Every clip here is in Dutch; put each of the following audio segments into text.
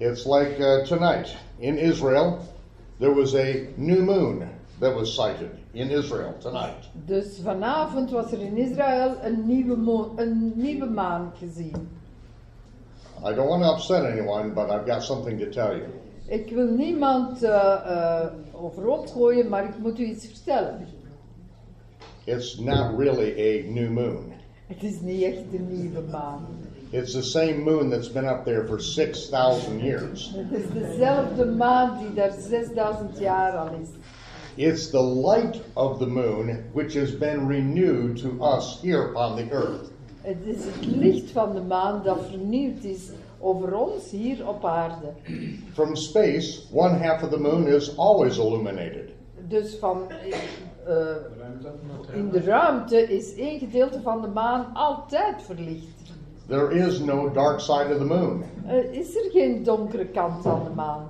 It's like uh, tonight in Israel, there was a new moon that was sighted in Israel tonight. Dus vanavond was er in Israël een nieuwe, mo- een nieuwe maan gezien. I don't want to upset anyone, but I've got something to tell you. Ik wil niemand eh eh overhoop gooien, maar ik moet u iets vertellen. It's not really a new moon. Het is niet echt een nieuwe maan. It's the same moon that's been up there for 6,000 years. Het is dezelfde maan die daar 6000 jaar al is. It's the light of the moon which has been renewed to us here upon the earth. Het is het licht van de maan dat vernieuwd is over ons hier op aarde. From space, one half of the moon is always illuminated. Dus van, eh, in de ruimte is één gedeelte van de maan altijd verlicht. There is no dark side of the moon, Eh, is er geen donkere kant aan de maan?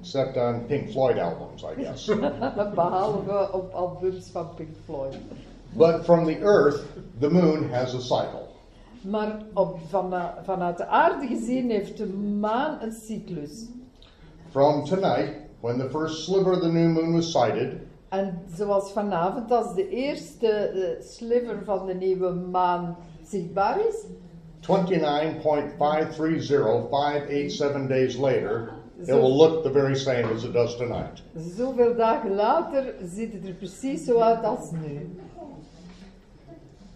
except on Pink Floyd albums, I guess. Behalve op albums van Pink Floyd. but from the earth, the moon has a cycle. Maar op, van, eh, vanuit de aarde gezien heeft de maan een cyclus. From tonight, when the first sliver of the new moon was sighted, En zoals vanavond, als de eerste eh, sliver van de nieuwe maan zichtbaar is, 29.530587 days later, it will look the very same as it does tonight. zoveel dagen later, ziet het er precies zo uit als nu.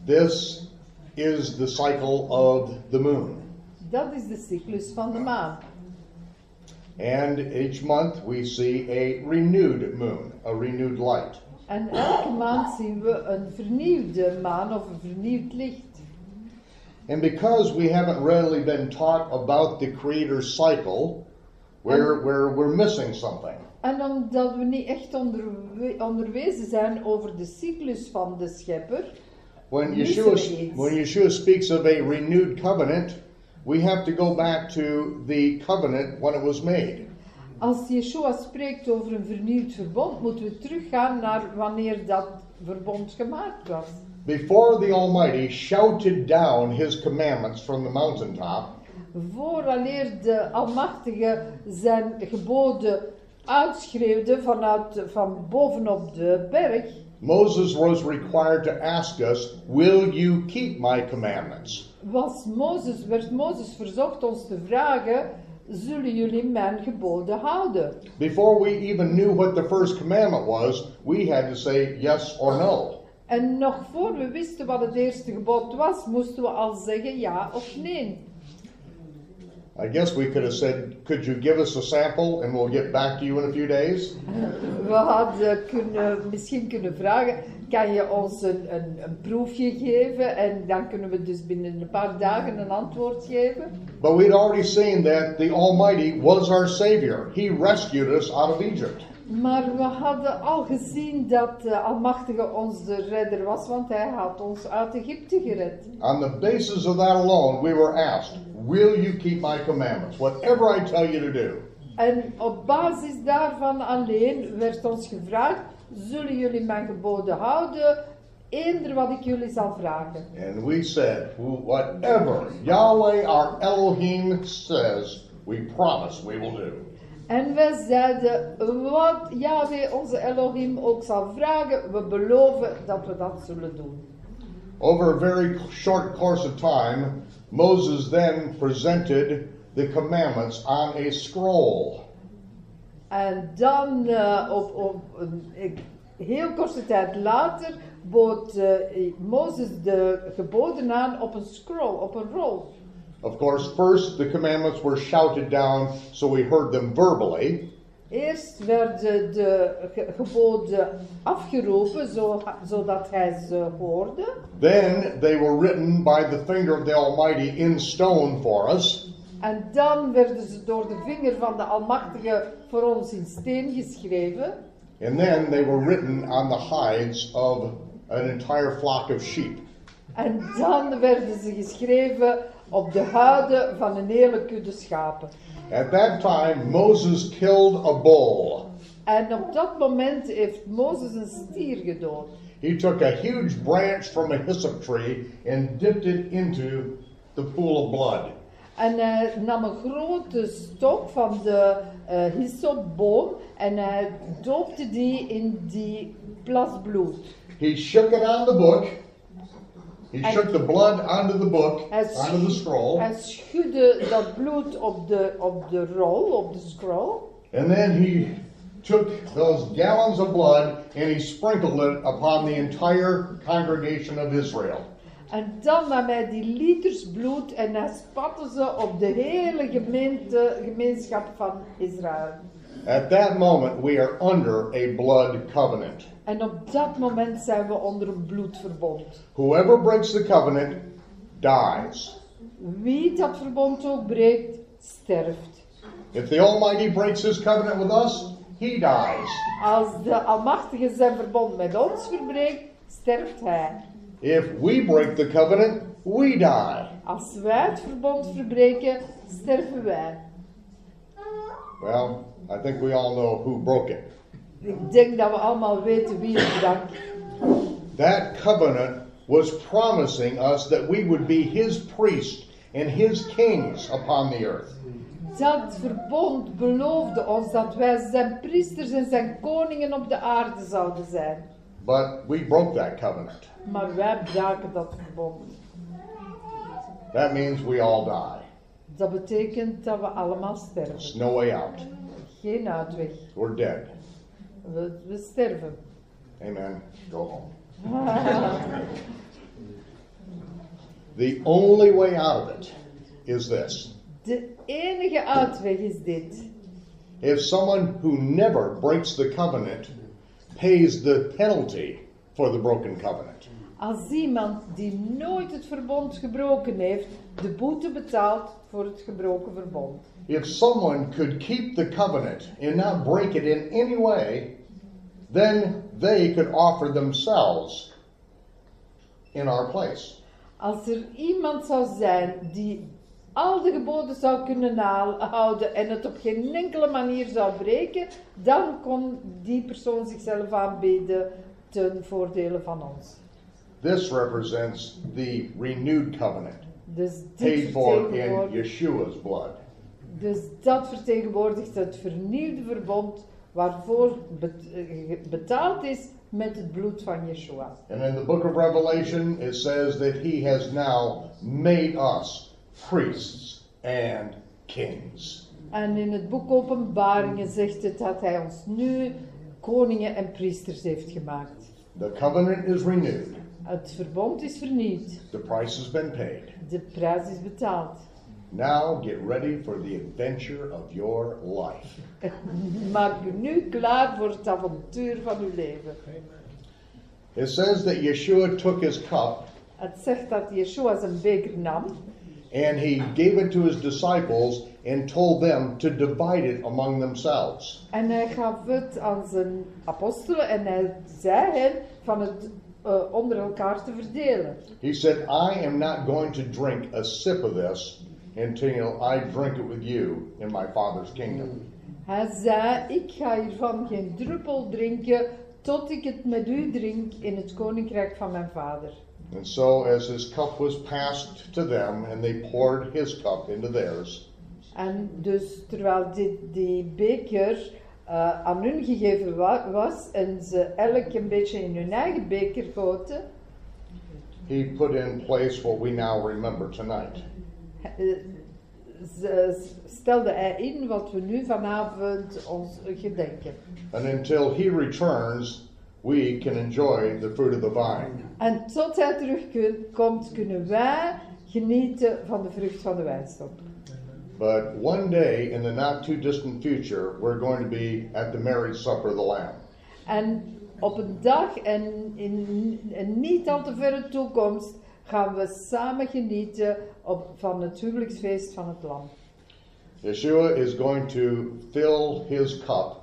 This is the cycle of the moon. Dat is de cyclus van de maan. And each month we see a renewed moon, a renewed light. En elke maand zien we een vernieuwde maan of een vernieuwd licht. And because we haven't really been taught about the Creator's cycle, we're, we're, we're missing something. En omdat we niet echt onderwe- onderwezen zijn over de cyclus van de schepper, When Yeshua, when Yeshua speaks of a renewed covenant, we have to go back to the covenant when it was made. als Yeshua spreekt over een vernieuwd verbond, moeten we teruggaan naar wanneer dat verbond gemaakt was. Before the Almighty shouted down his commandments from the mountaintop, Vooraleer de Almachtige zijn geboden uitschreeuwde vanuit, van bovenop de berg, Moses was required to ask us, Will you keep my commandments? was Mozes, werd Mozes verzocht ons te vragen, zullen jullie mijn geboden houden? Before we even knew what the first commandment was, we had to say yes or no. En nog voor we wisten wat het eerste gebod was, moesten we al zeggen ja of nee. I guess we could have said, Could you give us a sample and we'll get back to you in a few days? We hadden kunnen, misschien kunnen vragen, kan je ons een, een, een proefje geven en dan kunnen we dus binnen een paar dagen een antwoord geven. But we'd already seen that the Almighty was our Savior. He rescued us out of Egypt. Maar we hadden al gezien dat de Almachtige ons de redder was, want hij had ons uit Egypte gered. On the basis of that alone, we were asked, Will you keep my commandments? Whatever I tell you to do. En op basis daarvan alleen werd ons gevraagd, zullen jullie mijn geboden houden, eender wat ik jullie zal vragen. And we said, Whatever Yahweh our Elohim says, we promise we will do. En wij zeiden, wat Yahweh onze Elohim ook zal vragen, we beloven dat we dat zullen doen. Over a very short course of time, Moses then presented the commandments on a scroll. En dan, eh, op, op een ik- heel korte tijd later, bood eh, Mozes de geboden aan op een scroll, op een rol. Of course, first the commandments were shouted down so we heard them verbally. Eerst werden de ge- geboden afgeroepen, zo, zodat hij ze hoorde. Then they were written by the finger of the Almighty in stone for us. En dan werden ze door de vinger van de Almachtige voor ons in steen geschreven. And then they were written on the hides of an entire flock of sheep. En dan werden ze geschreven op de huiden van een hele kudde schapen. At that time, Moses killed a bull. En op dat moment heeft Mozes een stier gedood. He took a huge branch from a hyssop tree and dipped it into the pool of blood. En hij nam een grote stok van de uh, hyssopboom en hij doopte die in die plas bloed. He shook it on the book. He En- shook the blood onto the book, onto the scroll. hij schudde dat bloed op de, op de rol, op de scroll. And then he took those gallons of blood and he sprinkled it upon the entire congregation of Israel. En dan nam hij die liters bloed en hij spatte ze op de hele gemeente, gemeenschap van Israël. At that moment, we are under a blood covenant. En op dat moment zijn we onder een bloedverbond. Whoever breaks the covenant dies. Wie dat verbond ook breekt, sterft. If the Almighty breaks his covenant with us, he dies. Als de Almachtige zijn verbond met ons verbreekt, sterft hij. If we break the covenant, we die. Als wij het verbond verbreken, sterven wij. Well, I think we all know who broke it. Ik denk dat we allemaal weten wie het brak. That covenant was promising us that we would be his priests and his kings upon the earth. Dat verbond beloofde ons dat wij zijn priesters en zijn koningen op de aarde zouden zijn. But we broke that covenant. Maar wij braken dat verbond. That means we all die. Dat betekent dat we allemaal There's no way out. Geen uitweg. We're dead. We, we sterven. Amen. Go home. The only way out of it is this. De enige uitweg is dit. If someone who never breaks the covenant pays the penalty for the broken covenant, Als iemand die nooit het verbond gebroken heeft, de boete betaalt voor het gebroken verbond. If someone could keep the covenant and not break it in any way, then they could offer themselves in our place. Als er iemand zou zijn die al de geboden zou kunnen houden en het op geen enkele manier zou breken, dan kon die persoon zichzelf aanbieden ten voordele van ons. This represents the renewed covenant Dus, paid for in Yeshua's blood. Dus dat vertegenwoordigt het vernieuwde verbond waarvoor bet- betaald is met het bloed van Yeshua. And in the book of Revelation, it says that he has now made us priests and kings. En in het boek Openbaringen zegt het dat hij ons nu koningen en priesters heeft gemaakt. The covenant is renewed, Het verbond is vernieuwd. the price has been paid. De prijs is betaald. Now get ready for the adventure of your life. Maak u nu klaar voor het avontuur van uw leven. It says that Yeshua took his cup Het zegt dat Yeshua zijn beker nam and he gave it to his disciples and told them to divide it among themselves. en hij gaf het aan zijn apostelen en hij zei hen van het eh, onder elkaar te verdelen. He said, I am not going to drink a sip of this until I drink it with you in my Father's kingdom. Hij zei, ik ga hiervan geen druppel drinken tot ik het met u drink in het koninkrijk van mijn vader. And so, as his cup was passed to them, and they poured his cup into theirs, En dus terwijl dit, die beker eh, aan hun gegeven wa- was en ze elk een beetje in hun eigen beker goten, he put in place what we now remember tonight. Eh, ze- stelde hij in wat we nu vanavond ons gedenken. And until he returns, we can enjoy the fruit of the vine. En tot hij terugkomt, kunnen wij genieten van de vrucht van de wijnstok. But one day in the not too distant future, we're going to be at the marriage supper of the Lamb. En op een dag en in een niet al te verre toekomst gaan we samen genieten op, van het huwelijksfeest van het Lam. Yeshua is going to fill his cup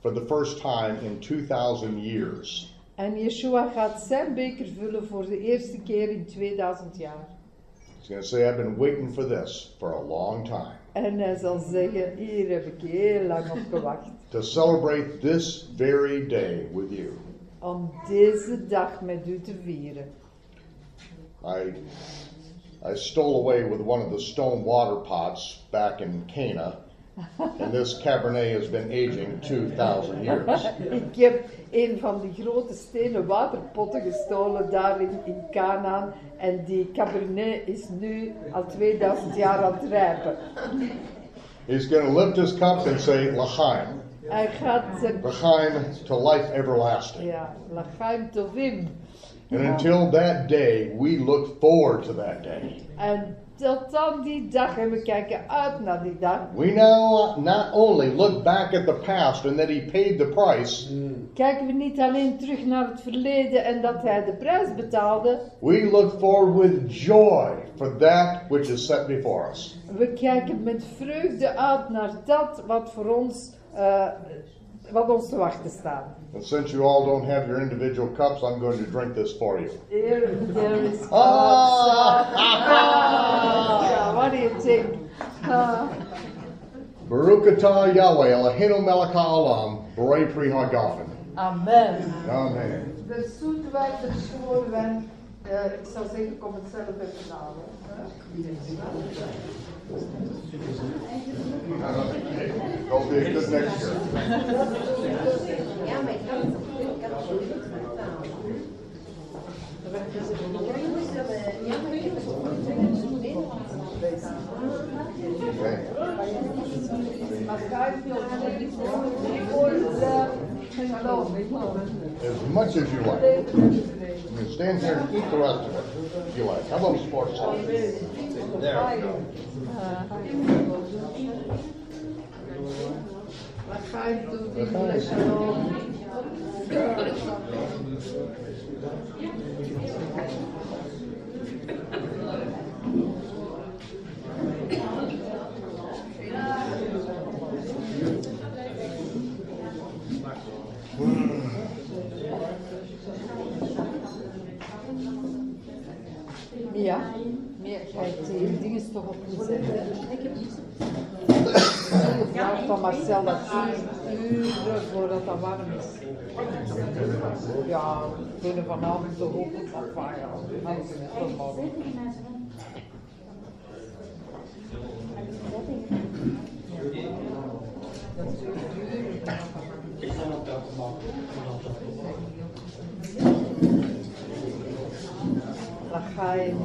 for the first time in 2,000 years. En Yeshua gaat zijn beker vullen voor de eerste keer in 2000 jaar. He's going to say, I've been waiting for this for a long time. En hij zal zeggen, hier heb ik heel lang op gewacht. To celebrate this very day with you. Om deze dag met u te vieren. I I stole away with one of the stone water pots back in Cana, and this Cabernet has been aging 2,000 years. Ik heb een van die grote stenen waterpotten gestolen daar in, in Canaan. En die cabernet is nu al 2000 jaar aan het rijpen. He's going to lift his cup and say, L'chaim. Hij gaat zijn... L'chaim to life everlasting. Ja, Lachaim Tovim. And until that day, we look forward to that day. En tot dan die dag, en we kijken uit naar die dag. We now not only look back at the past and that he paid the price, Kijken we niet alleen terug naar het verleden en dat hij de prijs betaalde. we look forward with joy for that which is set before us. We kijken met vreugde uit naar dat wat voor ons, eh, wat ons te wachten staat. And since you all don't have your individual cups, I'm going to drink this for you. Here, there is Ah! Ah, what do you think? Ah, Baruch atah Yahweh, Eloheinu melech haolam, Borei pri hagafen. amen. Amen. De zoetwijn, de schoorwijn, eh, ik zou zeggen, kom het zelf be a good next year. As much as you like. You can stand here and eat the rest of it if you like. How about sports? Sauce? Lachaim Tovim, Shalom. Ja, meer krijgt die dingen toch opgezet. Je vraagt van Marcel dat uren voordat dat warm is. Ja, we kunnen vanavond toch ook op afvaren. Anders voor morgen. Lachaim,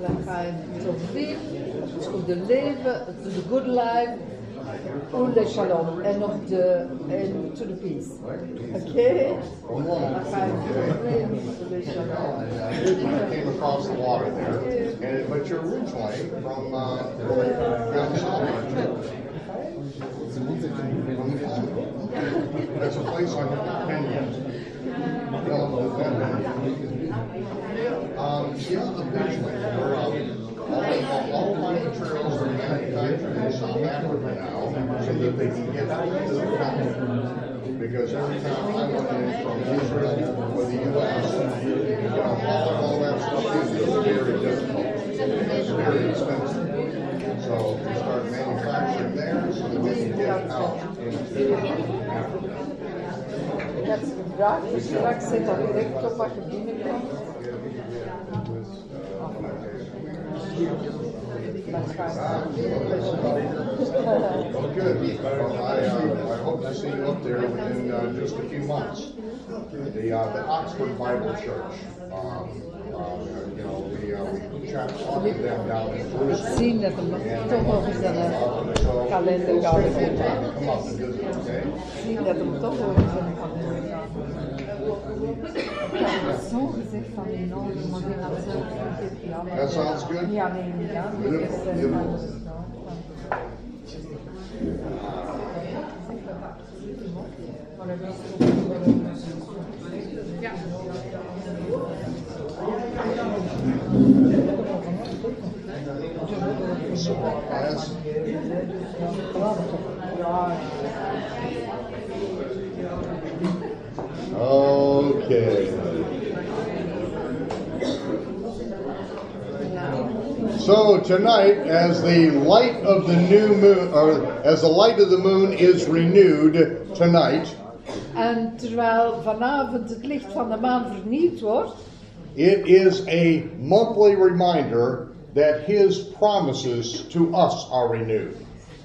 Lachaim, Tovim, to the live, to the good life, Ule Shalom, and of the, and to the peace. Okay? Lachaim, Tovim, Ule Shalom. I came across the water there, and but you're originally from uh, down south, aren't you? There's a place on Kenyon. Um, yeah, the Beachling, where um, all, all my materials are manufactured in South Africa now, so that they can get out to the continent. Because every time I went in from Israel or the US, you know, hauling all that stuff is very difficult. It's very expensive. So we start manufacturing there so that we can get out into Africa. Ze gevraagd, dus straks zit dat direct op wat je. Well, good. Well, I, uh, I hope to see you up there within uh, just a few months. The, uh, the Oxford Bible Church, um, uh, you know, we, uh, we chat, talked to them down in Jerusalem. Zien dat hem toch nog eens aan Uh, de kalender That sounds good? Yeah, yeah. Beautiful, beautiful. Surprise. So tonight, as the light of the new moon, or as the light of the moon is renewed tonight, En terwijl vanavond het licht van de maan vernieuwd wordt, it is a monthly reminder that his promises to us are renewed.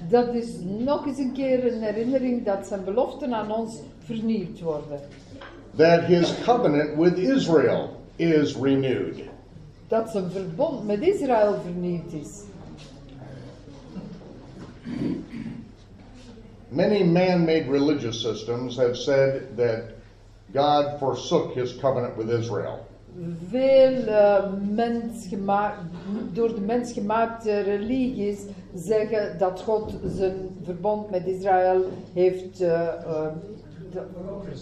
Dat is nog eens een keer een herinnering dat zijn beloften aan ons vernieuwd worden. That his covenant with Israel is renewed. Dat zijn verbond met Israël vernieuwd is. Many man made religious systems have said that God forsook his covenant with Israel. Veel eh, mensgema- door de mens gemaakte religies zeggen dat God zijn verbond met Israël heeft uh, uh,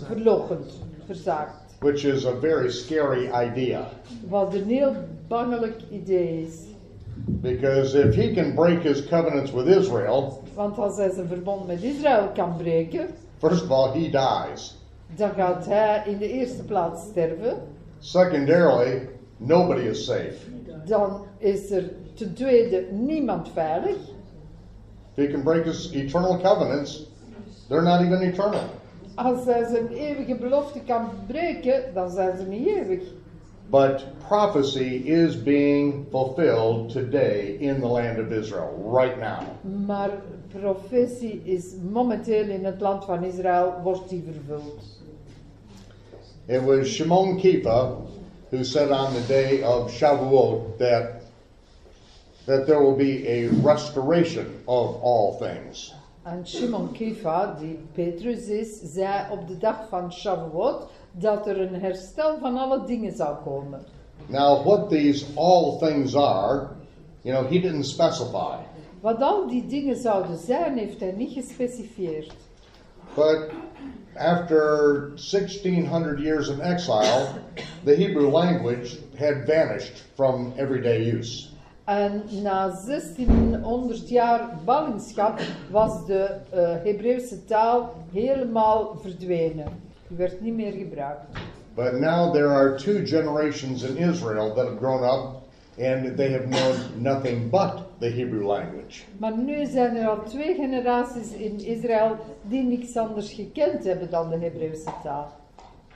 verlogend, verzaakt. which is a very scary idea. Wat een heel bangelijk idee is. Because if he can break his covenants with Israel, Want als hij zijn verbond met Israël kan breken, first of all, he dies. dan gaat hij in de eerste plaats sterven. Secondarily, nobody is safe. Dan is er ten tweede niemand veilig. If he can break his eternal covenants, they're not even eternal. Als hij zijn eeuwige belofte kan breken, dan zijn ze niet eeuwig. But prophecy is being fulfilled today in the land of Israel, right now. Maar profetie is momenteel in het land van Israël, wordt die vervuld. It was Shimon Kifa who said on the day of Shavuot that, that there will be a restoration of all things. En Shimon Kifa, die Petrus is, zei op de dag van Shavuot dat er een herstel van alle dingen zou komen. Now, what these all things are, you know, he didn't specify. Wat al die dingen zouden zijn, heeft hij niet gespecifieerd. But after 1600 years of exile, the Hebrew language had vanished from everyday use. En na 1600 jaar ballingschap was de uh, Hebreeuwse taal helemaal verdwenen. Die werd niet meer gebruikt. But now there are two generations in Israel that have grown up and they have known nothing but the Hebrew language. Maar nu zijn er al twee generaties in Israël die niks anders gekend hebben dan de Hebreeuwse taal.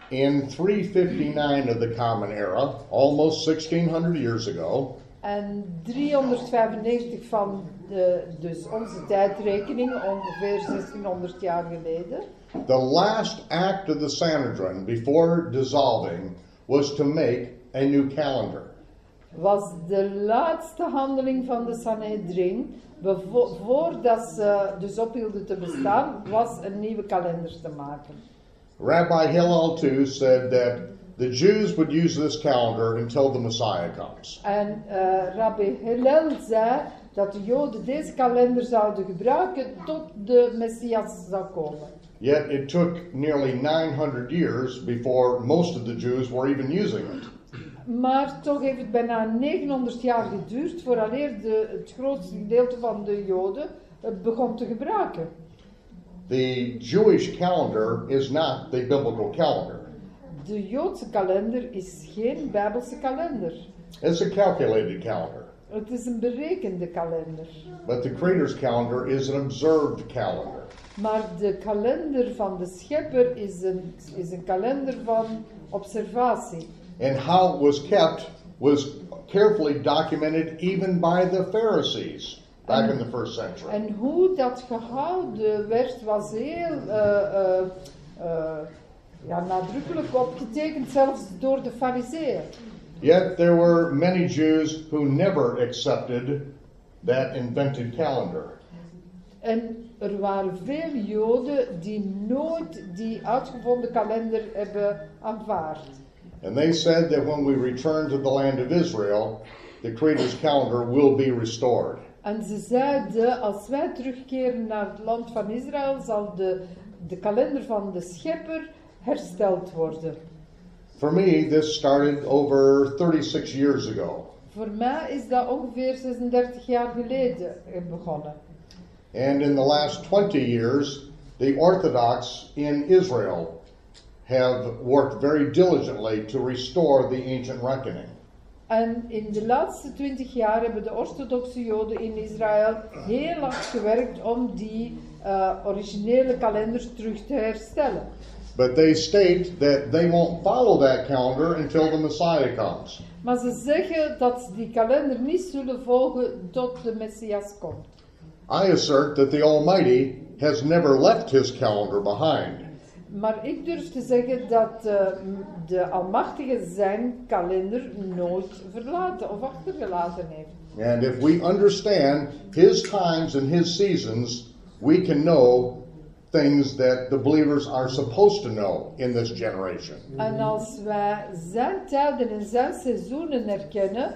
In 359 of the Common Era, almost 1600 years ago, En 395 van de, dus onze tijdrekening, ongeveer 1600 jaar geleden, the last act of the Sanhedrin before dissolving was to make a new calendar. was de laatste handeling van de Sanhedrin, voordat ze dus ophielden te bestaan, was een nieuwe kalender te maken. Rabbi Hillel too said that the Jews would use this calendar until the Messiah comes. En eh, Rabbi Hillel zei dat de Joden deze kalender zouden gebruiken tot de Messias zou komen. Yet it took nearly 900 years before most of the Jews were even using it. Maar toch heeft het bijna 900 jaar geduurd vooraleer de, het grootste gedeelte van de Joden het begon te gebruiken. The Jewish calendar is not the biblical calendar. De Joodse kalender is geen Bijbelse kalender. It's a calculated calendar. Het is een berekende kalender. But the Creator's calendar is an observed calendar. Maar de kalender van de schepper is een, is een kalender van observatie. And how it was kept was carefully documented even by the Pharisees back in the first century. En hoe dat gehouden werd, was heel eh, eh, eh, ja, nadrukkelijk opgetekend, zelfs door de fariseeën. Yet there were many Jews who never accepted that invented calendar. En er waren veel Joden die nooit die uitgevonden kalender hebben aanvaard. And they said that when we return to the land of Israel, the Creator's calendar will be restored. En ze zeiden, als wij terugkeren naar het land van Israël, zal de, de kalender van de schepper hersteld worden. For me, this started over 36 years ago. Voor mij is dat ongeveer 36 jaar geleden begonnen. And in the last 20 years, the Orthodox in Israel have worked very diligently to restore the ancient reckoning. En in de laatste 20 jaar hebben de orthodoxe Joden in Israël heel hard gewerkt om die eh, originele kalenders terug te herstellen. But they state that they won't follow that calendar until the Messiah comes. Maar ze zeggen dat ze die kalender niet zullen volgen tot de Messias komt. I assert that the Almighty has never left his calendar behind. Maar ik durf te zeggen dat eh, de Almachtige zijn kalender nooit verlaten of achtergelaten heeft. And if we understand his times and his seasons, we can know things that the believers are supposed to know in this generation. En als wij zijn tijden en zijn seizoenen herkennen,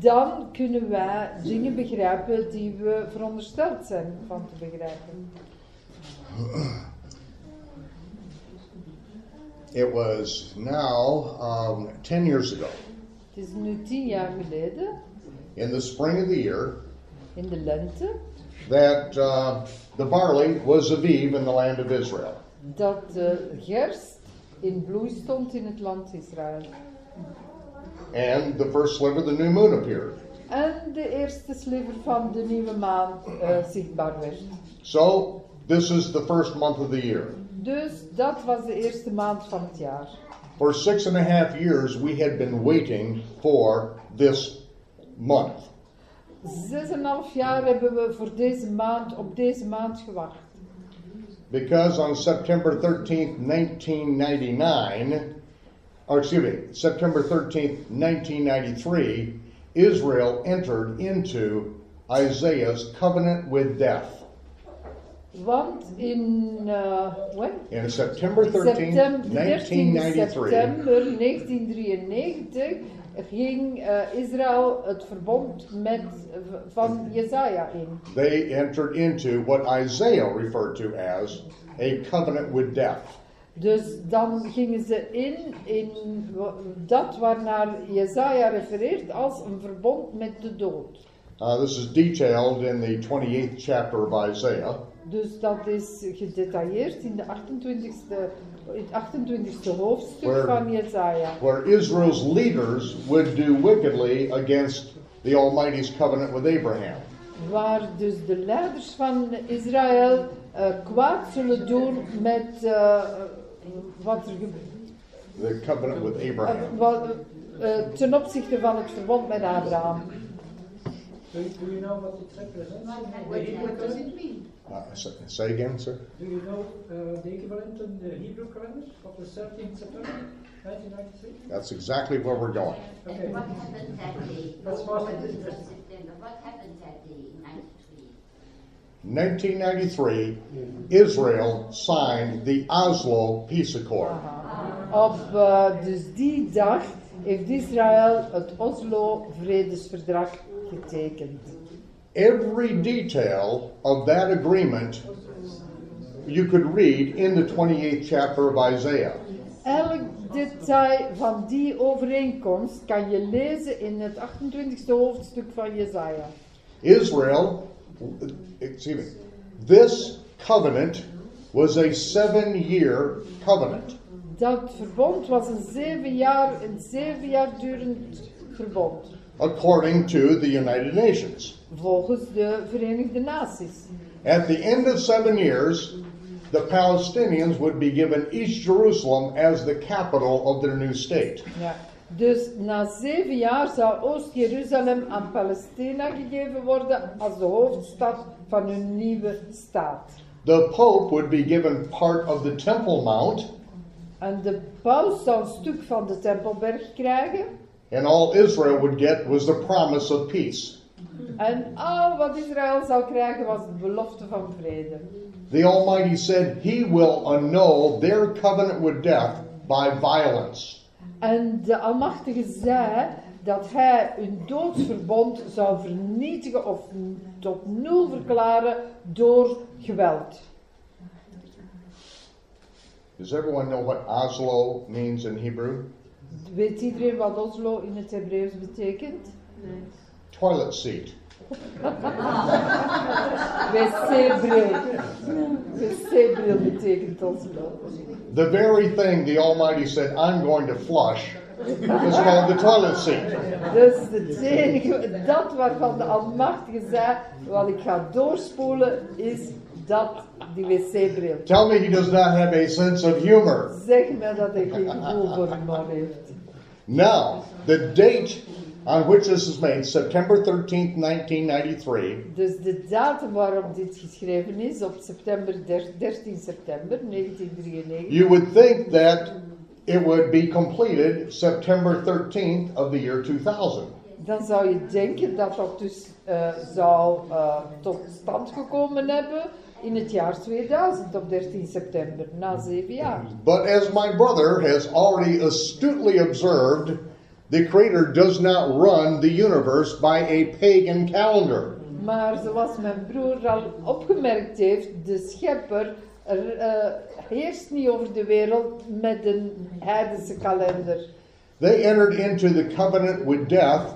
dan kunnen wij dingen begrijpen die we verondersteld zijn van te begrijpen. It was now um, 10 years ago, Het is nu tien jaar geleden, in the spring of the year, in de lente, that uh, the barley was Aviv in the land of Israel. dat de gerst in bloei stond in het land Israël. And the first sliver of the new moon appeared. En de eerste sliver van de nieuwe maan eh, zichtbaar werd. So, this is the first month of the year. Dus dat was de eerste maand van het jaar. For six and a half years, we had been waiting for this month. Zes en een half jaar hebben we voor deze maand, op deze maand gewacht. Because on September 13th, 1999, or excuse me, September 13th, 1993, Israel entered into Isaiah's covenant with death. Want in uh, when? In September 13th, Septem- 13 1993, september 1993 ging eh, Israel het verbond met, van Jezaja in. they entered into what Isaiah referred to as a covenant with death. Dus dan gingen ze in, in dat waarnaar Jezaja refereert als een verbond met de dood. Uh, this is detailed in the 28th chapter of Isaiah. Dus dat is gedetailleerd in de 28e, het 28e hoofdstuk Where- van Jezaja. where Israel's leaders would do wickedly against the Almighty's covenant with Abraham. Waar dus de leiders van Israël eh, kwaad zullen doen met eh, wat er The covenant with Abraham. wat, eh, ten opzichte van het verbond met Abraham. Do you, do you know what it represents? What, does it mean? Uh, say, say again, sir. Do you know uh, the equivalent in the Hebrew calendar of the 13th September 1993? That's exactly where we're going. Okay. And what happened that day? That's What was interesting. September? What happened that day in 93? 1993, Israel signed the Oslo Peace Accord. Op eh, dus die dag heeft Israël het Oslo-vredesverdrag getekend. Every detail of that agreement you could read in the 28th chapter of Isaiah. Elk detail van die overeenkomst kan je lezen in het 28e hoofdstuk van Jezaja. Israel, excuse me, this covenant was a seven year covenant. Dat verbond was een zeven jaar, een zeven jaar durend verbond. according to the United Nations. Volgens de Verenigde Naties. At the end of seven years, the Palestinians would be given East Jerusalem as the capital of their new state. Ja. Dus na zeven jaar zou Oost-Jeruzalem aan Palestina gegeven worden als de hoofdstad van hun nieuwe staat. The Pope would be given part of the Temple Mount, En de paus zou een stuk van de Tempelberg krijgen. and all Israel would get was the promise of peace. En al wat Israël zou krijgen was de belofte van vrede. The Almighty said He will annul their covenant with death by violence. En de Almachtige zei dat hij hun doodsverbond zou vernietigen of tot nul verklaren door geweld. Does everyone know what Oslo means in Hebrew? Weet iedereen wat Oslo in het Hebreeuws betekent? Toilet seat. Wc-bril. Wc-bril betekent Oslo. The very thing the Almighty said, I'm going to flush, is called the toilet seat. Dus het enige, dat waarvan de Almachtige zei, wat ik ga doorspoelen, is dat, die wc-bril. Tell me he does not have a sense of humor. Zeg me dat hij geen gevoel voor humor heeft. Now, the date on which this is made, September 13th, 1993, Dus de datum waarop dit geschreven is, op september der- 13 september 1993, you would think that it would be completed September 13th of the year 2000. dan zou je denken dat dat dus eh, zou eh, tot stand gekomen hebben in het jaar 2000 op 13 september, na zeven jaar. But as my brother has already astutely observed, the Creator does not run the universe by a pagan calendar. Maar zoals mijn broer al opgemerkt heeft, de schepper er, eh, heerst niet over de wereld met een heidense kalender. They entered into the covenant with death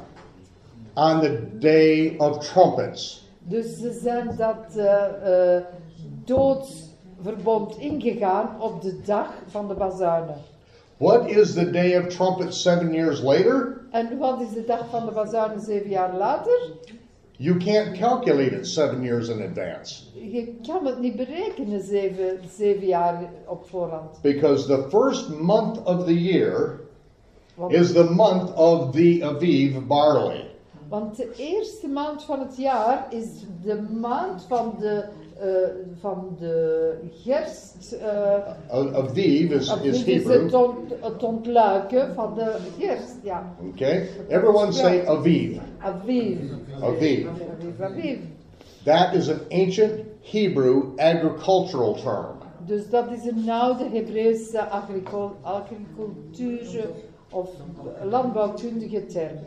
on the day of trumpets. Dus ze zijn dat eh, doodsverbond ingegaan op de dag van de bazuinen. What is the day of trumpets seven years later? En wat is de dag van de bazuinen zeven jaar later? You can't calculate it seven years in advance Je kan het niet berekenen zeven, zeven jaar op voorhand. because the first month of the year Want, is the month of the Aviv barley. want de eerste maand van het jaar is de maand van de, van de gerst. eh, A- Aviv is, of is is het, Hebrew. ont, het ontluiken van de gerst. Ja, Okay? Everyone say Aviv. Aviv. Aviv. Aviv, Aviv. That is an ancient Hebrew agricultural term. Dus dat is een oude Hebreeuwse agricul- agricultuur of landbouwkundige term.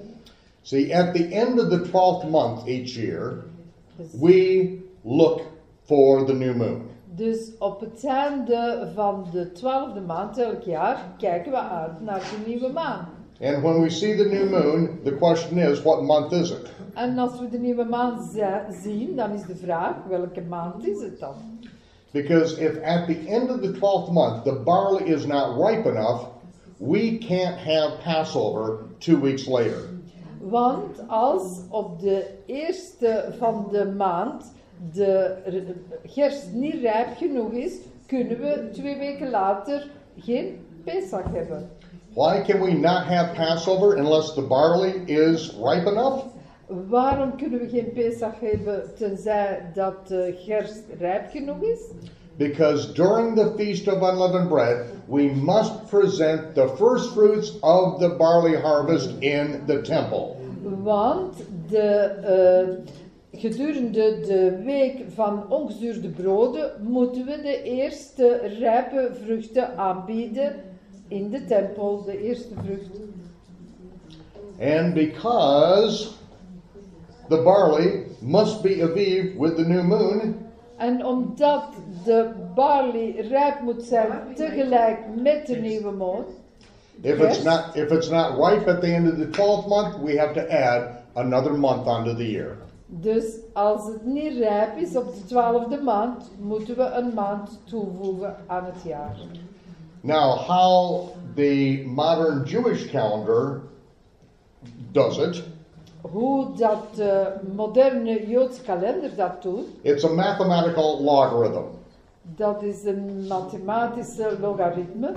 See, at the end of the 12th month each year, we look for the new moon. Dus op het einde van de twaalfde maand elk jaar kijken we uit naar de nieuwe maan. And when we see the new moon, the question is, what month is it? En als we de nieuwe maan zien, dan is de vraag, welke maand is het dan? Because if at the end of the 12th month the barley is not ripe enough, we can't have Passover two weeks later. Want als op de eerste van de maand de gerst niet rijp genoeg is, kunnen we twee weken later geen Pesach hebben. Why can we not have Passover unless the barley is ripe enough? Waarom kunnen we geen Pesach hebben tenzij dat de gerst rijp genoeg is? Because during the Feast of Unleavened Bread, we must present the first fruits of the barley harvest in the temple. Want de, eh, gedurende de week van ongezuurde broden moeten we de eerste rijpe vruchten aanbieden in de tempel, de eerste vrucht. And because the barley must be aviv with the new moon, En omdat de barley rijp moet zijn tegelijk met de nieuwe maan, if it's not if it's not ripe at the end of the 12th month, we have to add another month onto the year. Dus als het niet rijp is op de twaalfde maand, moeten we een maand toevoegen aan het jaar. Now, how the modern Jewish calendar does it, Hoe dat de moderne Joodse kalender dat doet, it's a mathematical logarithm. dat is een mathematische logaritme.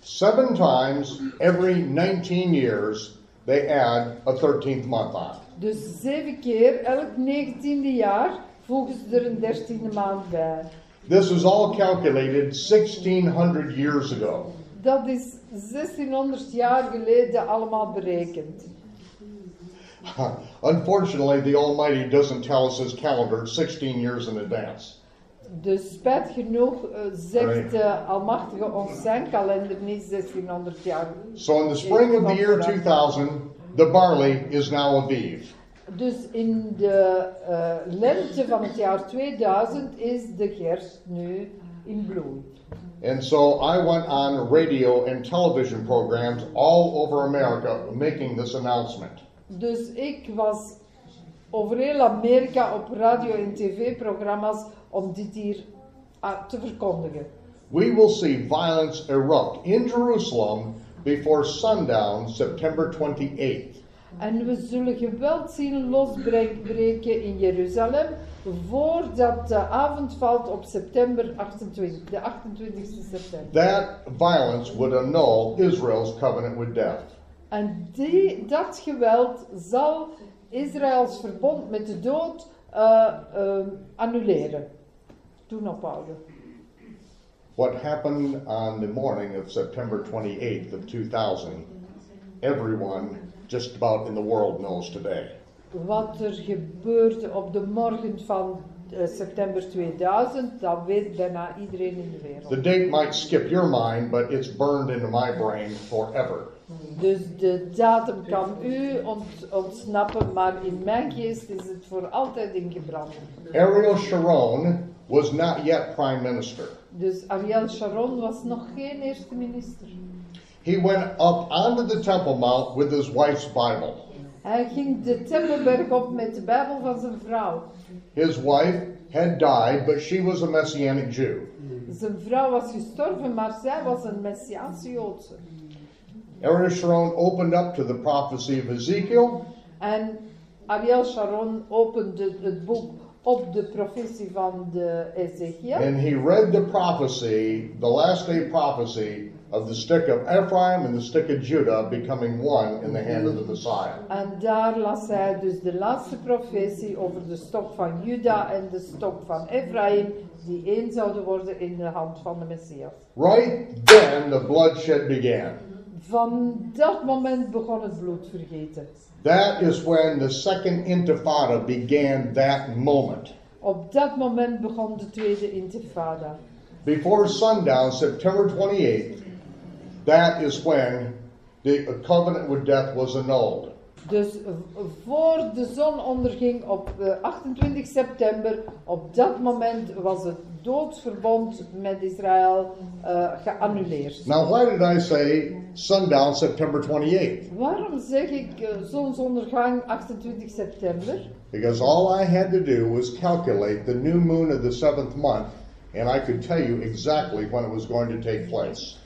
Seven times every 19 years, they add a 13th month on. Dus zeven keer elk negentiende jaar voegen ze er een dertiende maand bij. This was all calculated 1600 years ago. Dat is 1600 jaar geleden allemaal berekend. Unfortunately, the Almighty doesn't tell us His calendar 16 years in advance. Dus spijt genoeg eh, zegt de Almachtige ons zijn kalender niet 1600 jaar. So, in the spring of the year 2000, the barley is now Aviv. Dus in de eh, lente van het jaar 2000 is de gerst nu in bloei. And so I went on radio and television programs all over America making this announcement. Dus ik was over heel Amerika op radio- en tv-programma's om dit hier ah, te verkondigen. We will see violence erupt in Jerusalem before sundown, September 28th. En we zullen geweld zien losbreken in Jeruzalem voordat de avond valt op september 28, de 28 september. That violence would annul Israel's covenant with death. En die, dat geweld zal Israëls verbond met de dood eh, eh, annuleren, doen ophouden. What happened on the morning of September 28th of 2000, everyone just about in the world knows today. Wat er gebeurde op de morgen van eh, september 2000, dat weet bijna iedereen in de wereld. The date might skip your mind, but it's burned into my brain forever. Dus de datum kan u ont- ontsnappen, maar in mijn geest is het voor altijd ingebrand. Ariel Sharon was not yet prime minister. Dus Ariel Sharon was nog geen eerste minister. He went up onto the Temple Mount with his wife's Bible. Hij ging de Tempelberg op met de Bijbel van zijn vrouw. His wife had died, but she was a Messianic Jew. Zijn vrouw was gestorven, maar zij was een Messiaanse Joodse. Ariel Sharon opened up to the prophecy of Ezekiel, En Ariel Sharon opende het boek op de profetie van de Ezekiel. and he read the prophecy, the last day prophecy of the stick of Ephraim and the stick of Judah becoming one in the hand of the Messiah. En daar las hij dus de laatste profetie over de stok van Juda en de stok van Ephraim, die één zouden worden in de hand van de Messias. Right then, the bloodshed began. Van dat moment begon het bloedvergeten. That is when the second intifada began that moment. Op dat moment begon de tweede intifada. Before sundown, September 28th, that is when the covenant with death was annulled. Dus voor de zon onderging op eh, 28 september, op dat moment was het doodsverbond met Israël eh, geannuleerd. Now, why did I say sundown, September 28th? Waarom zeg ik eh, zonsondergang 28 september? Because all I had to do was calculate the new moon of the seventh month, and I could tell you exactly when it was going to take place.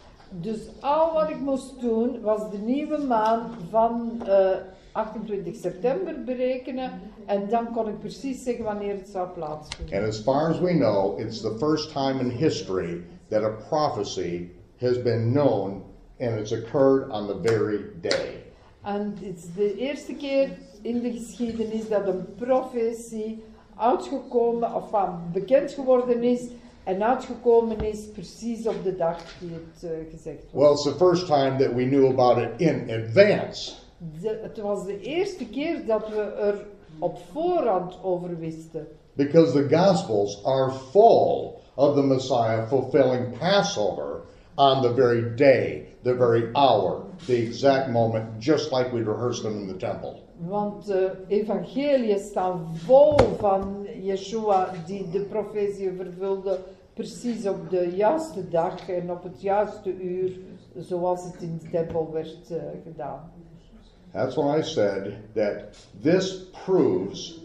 Dus al wat ik moest doen was de nieuwe maan van eh, 28 september berekenen en dan kon ik precies zeggen wanneer het zou plaatsvinden. And as far as we know, it's the first time in history that a prophecy has been known and it's occurred on the very day. En het is de eerste keer in de geschiedenis dat een profetie uitgekomen, of van bekend geworden is en uitgekomen is precies op de dag die het eh, gezegd wordt. Well, it's the first time that we knew about it in advance. De- het was de eerste keer dat we er op voorhand over wisten. Because the Gospels are full of the Messiah fulfilling Passover on the very day, the very hour, the exact moment, just like we rehearsed them in the temple. Want de evangeliën staan vol van Yeshua die de profetie vervulde precies op de juiste dag en op het juiste uur, zoals het in de tempel werd eh, gedaan. That's when I said that this proves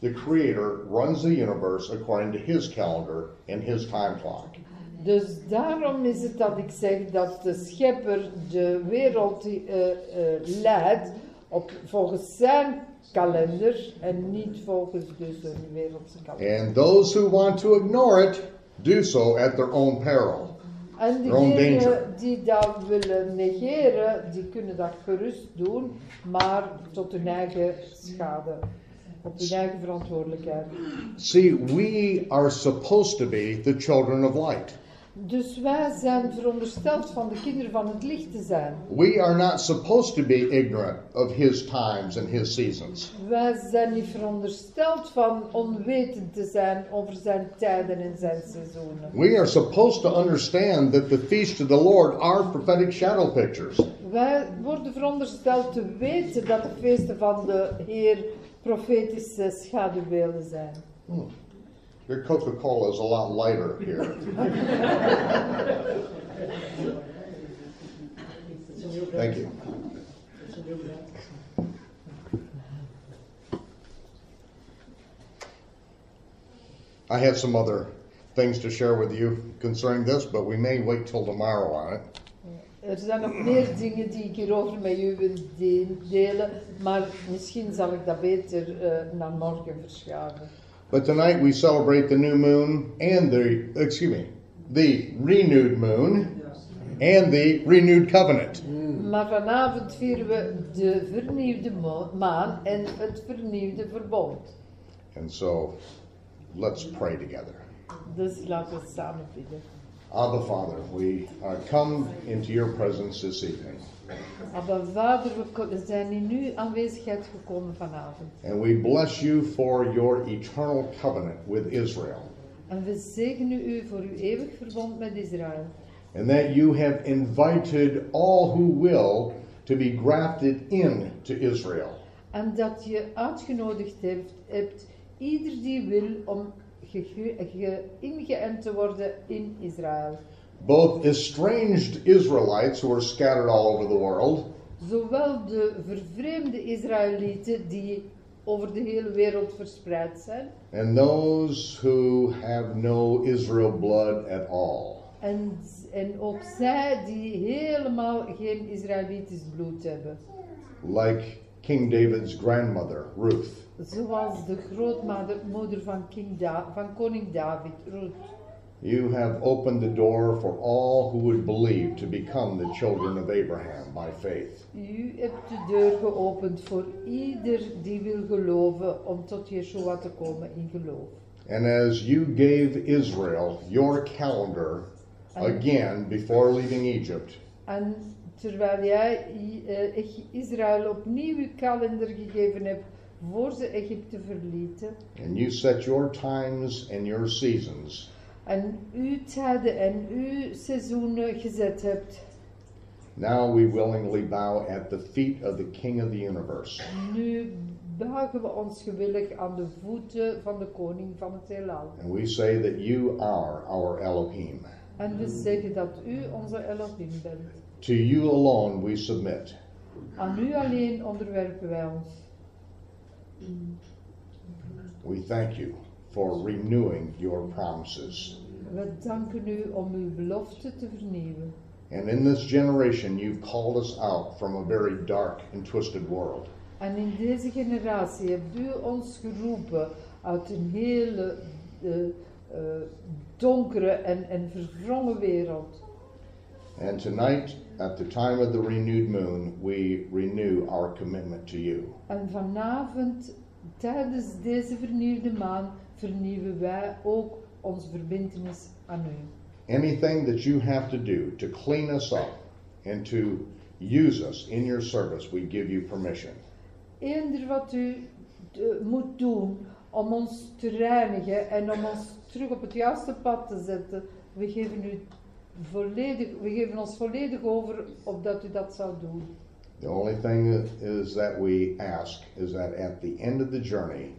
the Creator runs the universe according to His calendar and His time clock. Dus daarom is het dat ik zeg dat de schepper de wereld eh, eh, leidt op, volgens zijn kalender en niet volgens dus een wereldse kalender. And those who want to ignore it do so at their own peril. En diegenen die dat willen negeren, die kunnen dat gerust doen, maar tot hun eigen schade, op hun eigen verantwoordelijkheid. See, we are supposed to be the children of light. Dus wij zijn verondersteld van de kinderen van het licht te zijn. We are not supposed to be ignorant of His times and His seasons. Wij zijn niet verondersteld van onwetend te zijn over zijn tijden en zijn seizoenen. We are supposed to understand that the feasts of the Lord are prophetic shadow pictures. Wij worden verondersteld te weten dat de feesten van de Heer profetische schaduwbeelden zijn. Your Coca Cola is a lot lighter here. Thank you. I have some other things to share with you concerning this, but we may wait till tomorrow on it. Er zijn nog meer dingen die ik hierover met u wil de- delen, maar misschien zal ik dat beter eh, naar morgen verschuiven. But tonight we celebrate the new moon and the, excuse me, the renewed moon and the renewed covenant. Maar vanavond vieren we de vernieuwde maan en het vernieuwde verbond. And so let's pray together. Dus laten we samen bidden. Abba Father, we uh, come into your presence this evening. Abba Vader, we zijn in uw aanwezigheid gekomen vanavond. And we bless you for your eternal covenant with Israel. En we zegenen u voor uw eeuwig verbond met Israël. And that you have invited all who will to be grafted in to Israel. En dat je uitgenodigd hebt, hebt ieder die wil om ge- ge- ingeënt te worden in Israël. Both estranged Israelites who are scattered all over the world, Zowel de vervreemde Israëlieten die over de hele wereld verspreid zijn, and those who have no Israel blood at all. en, en ook zij die helemaal geen Israëlitisch bloed hebben. Like King David's grandmother, Ruth. Zoals de grootmoeder moeder van, King Da- van koning David, Ruth. You have opened the door for all who would believe to become the children of Abraham by faith. U hebt de deur geopend voor ieder die wil geloven om tot Yeshua te komen in geloof. And as you gave Israel your calendar again before leaving Egypt, En terwijl jij eh, Israël opnieuw uw kalender gegeven hebt voor ze Egypte verlieten, and you set your times and your seasons, en uw tijden en uw seizoenen gezet hebt, now we willingly bow at the feet of the King of the universe. nu buigen we ons gewillig aan de voeten van de koning van het heelal. And we say that you are our Elohim. En we zeggen dat u onze Elohim bent. To you alone we submit. Aan u alleen onderwerpen wij ons. We thank you for renewing your promises. We danken u om uw belofte te vernieuwen. And in this generation, you've called us out from a very dark and twisted world. En in deze generatie hebt u ons geroepen uit een hele eh, eh, donkere en, en verwrongen wereld. And tonight, at the time of the renewed moon, we renew our commitment to you. En vanavond, tijdens deze vernieuwde maan, vernieuwen wij ook onze verbintenis aan u. Anything that you have to do to clean us up and to use us in your service, we give you permission. Eender wat u eh, moet doen om ons te reinigen en om ons terug op het juiste pad te zetten, we geven, u volledig, we geven ons volledig over opdat u dat zou doen. The only thing is that we ask is that at the end of the journey,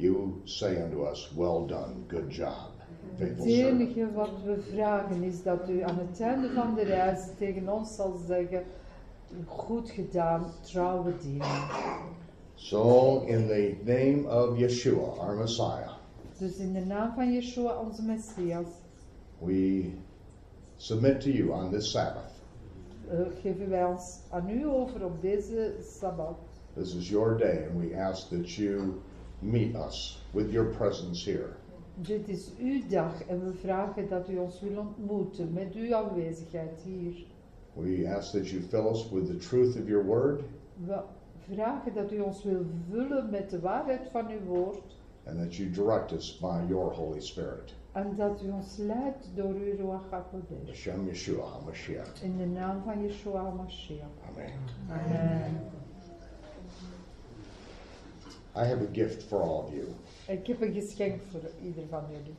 you say unto us, Well done, good job, faithful Het enige wat we vragen is dat u aan het einde van de reis tegen ons zal zeggen, goed gedaan, trouwe dienaar. So, in the name of Yeshua, our Messiah, Dus in de naam van Yeshua, onze Messias, we submit to you on this Sabbath. eh, geven wij ons aan u over op deze Sabbat. This is your day, and we ask that you meet us with your presence here. Dit is uw dag en we vragen dat u ons wil ontmoeten met uw aanwezigheid hier. We ask that you fill us with the truth of your word, We vragen dat u ons wil vullen met de waarheid van uw woord and that you direct us by your Holy Spirit. en dat u ons leidt door uw Ruach HaKodesh. Hashem Yeshua HaMashiach. In de naam van Yeshua HaMashiach. Amen. Amen. I have a gift for all of you. Ik heb een geschenk voor ieder van jullie.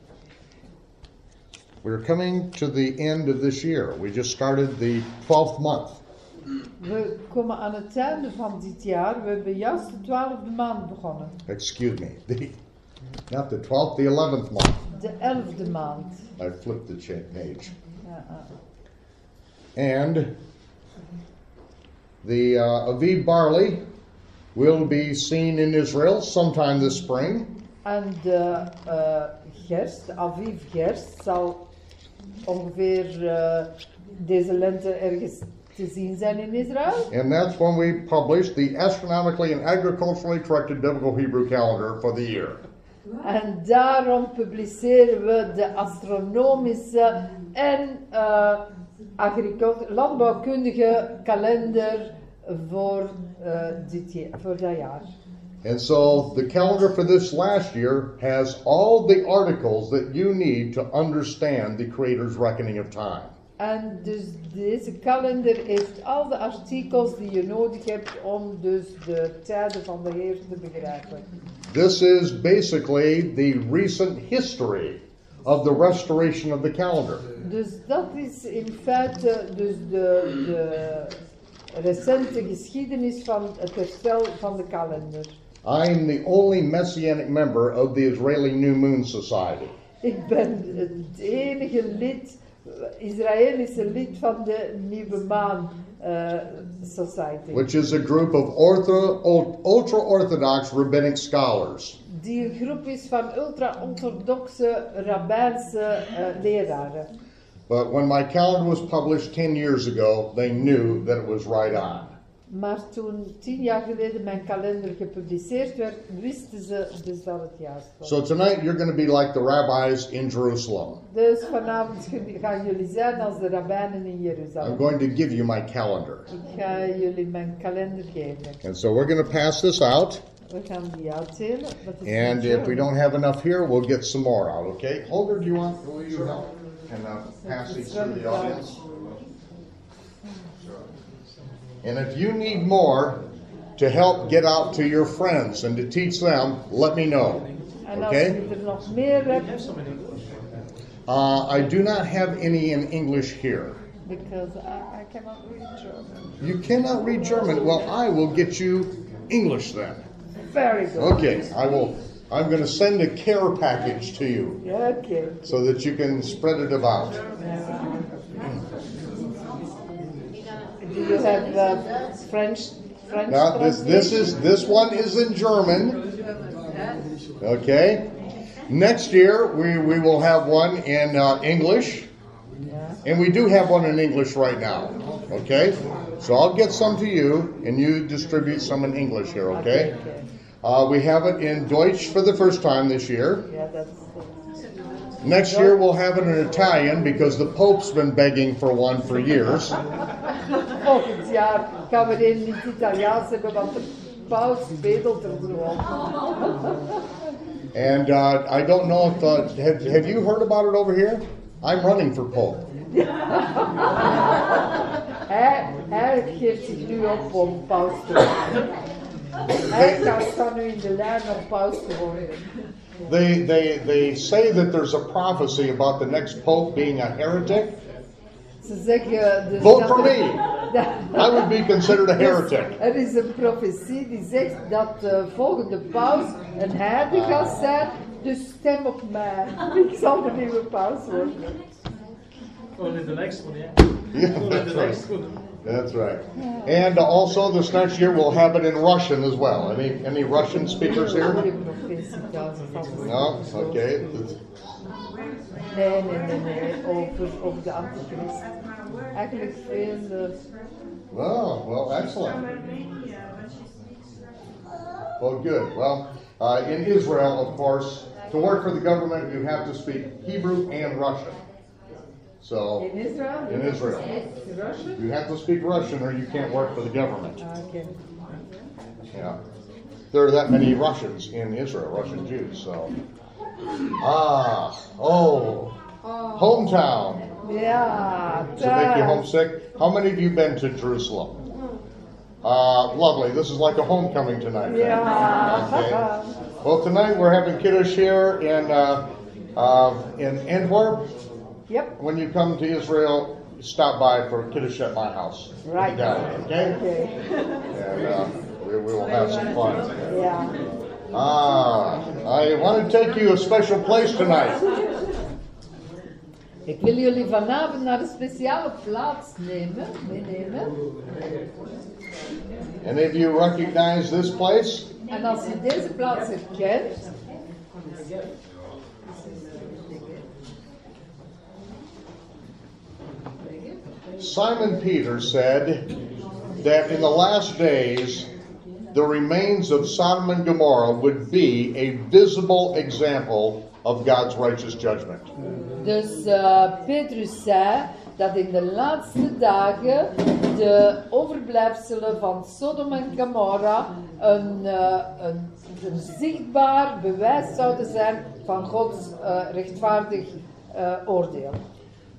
We're coming to the end of this year. We just started the 12th month. We komen aan het einde van dit jaar. We hebben juist de twaalfde maand begonnen. Excuse me. The, not the 12th, the 11th month. De elfde maand. I flipped the page. Ja, ah. And the uh, Aviv barley will be seen in Israel sometime this spring. En de eh, gerst, Aviv gerst, zal ongeveer eh, deze lente ergens te zien zijn in Israël. And that's when we published the astronomically and agriculturally corrected biblical Hebrew calendar for the year. En daarom publiceren we de astronomische en agricult- landbouwkundige kalender voor, Eh, dit jaar, jaar. And so the calendar for this last year has all the articles that you need to understand the Creator's reckoning of time. En dus deze kalender heeft al de artikels die je nodig hebt om dus de tijden van de Heer te begrijpen. This is basically the recent history of the restoration of the calendar. Dus dat is in feite dus de, de recente geschiedenis van het herstel van de kalender. I'm the only messianic member of the Israeli New Moon Society. Ik ben het enige lid, Israëlische lid van de Nieuwe Maan eh, Society. which is a group of ultra orthodox rabbinic scholars. Die een groep is van ultra-orthodoxe rabbijnse eh, leraren. But when my calendar was published 10 years ago, they knew that it was right on. Maar toen tien jaar geleden mijn kalender gepubliceerd werd, wisten ze dus dat het juist was. So tonight you're going to be like the rabbis in Jerusalem. Dus vanavond gaan jullie zijn als de rabbijnen in Jeruzalem. I'm going to give you my calendar. Ik ga jullie mijn kalender geven. And so we're going to pass this out. We gaan die uitdelen. And if we don't have enough here, we'll get some more out, okay? Holger, do you want, will you help? And uh, pass these to the audience? And if you need more to help get out to your friends and to teach them, let me know. Okay? je nog meer hebt, Have some in English. Uh, I do not have any in English here. because I, I cannot read German. You cannot read German. Well, I will get you English then. Very good. Okay, I will. I'm going to send a care package to you oké. so that you can spread it about. Do you have uh, French? French Now this this is this one is in German. Okay. Next year we, we will have one in uh, English, and we do have one in English right now. Okay. So I'll get some to you, and you distribute some in English here. Okay. Uh, we have it in Deutsch for the first time this year. Ja, dat is. Next year we'll have it in Italian because the Pope's been begging for one for years. Volgend jaar gaan we een in het Italiaans hebben, want de paus bedelt er zo op. And uh, I don't know if uh, have have you heard about it over here? I'm running for Pope. Hij, hij geeft zich nu op om paus te worden. Hij gaat staan nu in de lijn om paus te worden. They they they say that there's a prophecy about the next Pope being a heretic. Ze zeggen dus Vote for me. I would be considered a heretic. Er is een profetie die zegt dat de volgende paus een heide gaat zijn, dus stem op mij. Ik zal de nieuwe paus worden. Only the next one, yeah. Yeah, Only that's the right. next one. That's right. And also this next year we'll have it in Russian as well. Any any Russian speakers here? Goeie profetie trouwens, van- No. Okay. Nee, nee, nee, nee, over, over de antichrist. Eigenlijk veel. Oh, well, excellent. Well, good. Well, uh, in Israel, of course, to work for the government, you have to speak Hebrew and Russian. So, in Israel, In Russia? you have to speak Russian or you can't work for the government. Oké. Yeah. There are that many Russians in Israel, Russian Jews, so. Ah, oh, hometown. Yeah. Does it make you homesick? How many of you been to Jerusalem? Uh, lovely. This is like a homecoming tonight. Ja. Okay. Well, tonight we're having kiddush here in uh, uh, in Antwerp. Yep. When you come to Israel, stop by for kiddush at my house. Right. Down, okay? Oké. And uh, we, we will have some fun. Ja. Ah, I want to take you a special place tonight. Ik wil jullie vanavond naar een speciale plaats nemen, meenemen. And if you recognize this place, En als je deze plaats herkent, Simon Peter said that in the last days, the remains of Sodom and Gomorrah would be a visible example of God's righteous judgment. Dus eh, Petrus zei dat in de laatste dagen de overblijfselen van Sodom en Gomorra een, eh, een, een zichtbaar bewijs zouden zijn van Gods eh, rechtvaardig oordeel.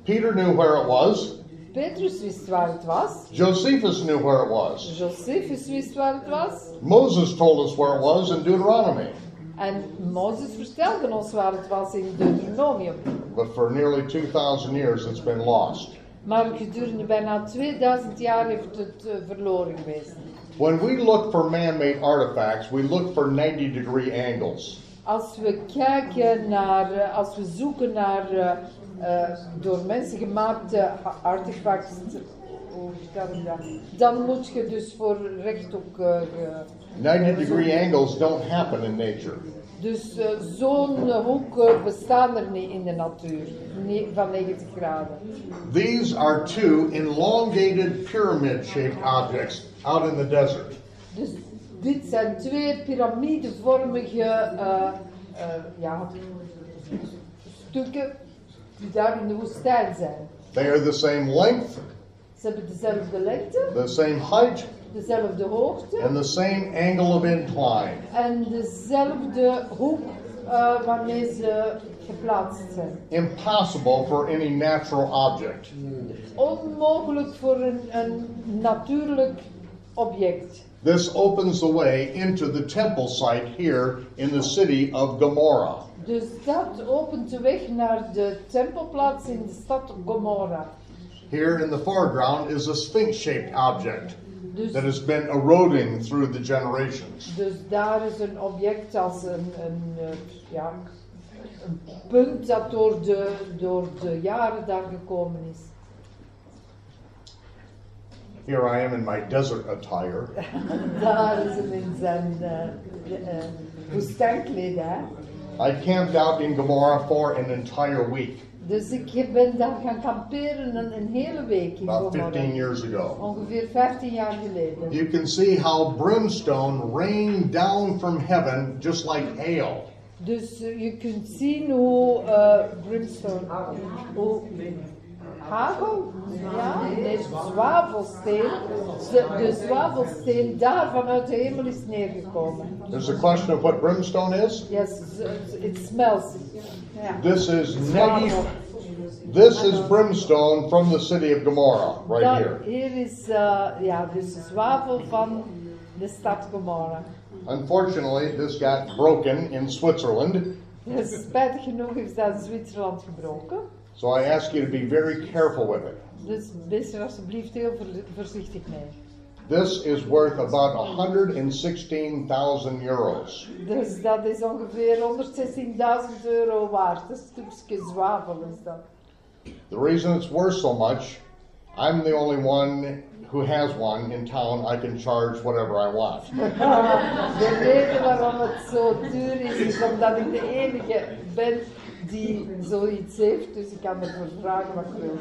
Peter knew where it was. Petrus wist waar het was. Josephus knew where it was. Josephus wist waar het was. Moses told us where it was in Deuteronomy. En Mozes vertelde ons waar het was in Deuteronomium. But for nearly 2,000 years, it's been lost. Maar gedurende bijna 2000 jaar heeft het eh, verloren geweest. When we look for man made artifacts, we look for 90 degree angles. Als we kijken naar, eh, als we zoeken naar eh, eh, door mensen gemaakte a- artefacten, hoe vertel ik dat? Dan moet je dus voor rechthoek. eh, ge- 90 degree angles don't happen in nature. dus eh, zo'n eh, hoek eh, bestaan er niet in de natuur, niet van 90 graden. These are two elongated pyramid shaped objects out in the desert. Dus dit zijn twee piramidevormige eh, eh, ja, stukken die daar in de woestijn zijn. They are the same length, Ze hebben dezelfde lengte, the same height, dezelfde hoogte and the same angle of incline. en dezelfde hoek eh, waarmee ze geplaatst zijn. Impossible for any natural object. Onmogelijk voor een, een natuurlijk object. This opens the way into the temple site here in the city of Gomorrah. Dus dat opent de weg naar de tempelplaats in de stad Gomorra. Here in the foreground is a sphinx shaped object Dus, that has been eroding through the generations. dus daar is een object als een, een, eh, ja, een punt dat door de, door de jaren daar gekomen is. Here I am in my desert attire. Daar is hem in zijn uh, uh, woestijnkledij. I camped out in Gomorrah for an entire week, Dus ik ben daar gaan kamperen een, een hele week in about 15 years ago. Ongeveer 15 jaar geleden. You can see how brimstone rained down from heaven just like hail. Dus je kunt zien hoe eh, brimstone, hoe hagel, ja, nee, zwavelsteen, de, de zwavelsteen daar vanuit de hemel is neergekomen. There's a question of what brimstone is. Yes, it smells. Ja. This is. 90. This is brimstone from the city of Gomorrah, right Dat here. hier is eh, ja, dus zwavel van de stad Gomorra. Unfortunately, this got broken in Switzerland, Dus spijtig genoeg is dat in Zwitserland gebroken. So I ask you to be very careful with it. Dus wees er alsjeblieft heel voor- voorzichtig mee. This is worth about 116,000 euros. Dus dat is ongeveer 116.000 euro waard. Dat Een stukje zwavel is dat. The reason it's worth so much, I'm the only one who has one in town. I can charge whatever I want. De reden waarom het zo duur is, is omdat ik de enige ben die zoiets heeft. Dus ik kan ervoor vragen wat ik wil.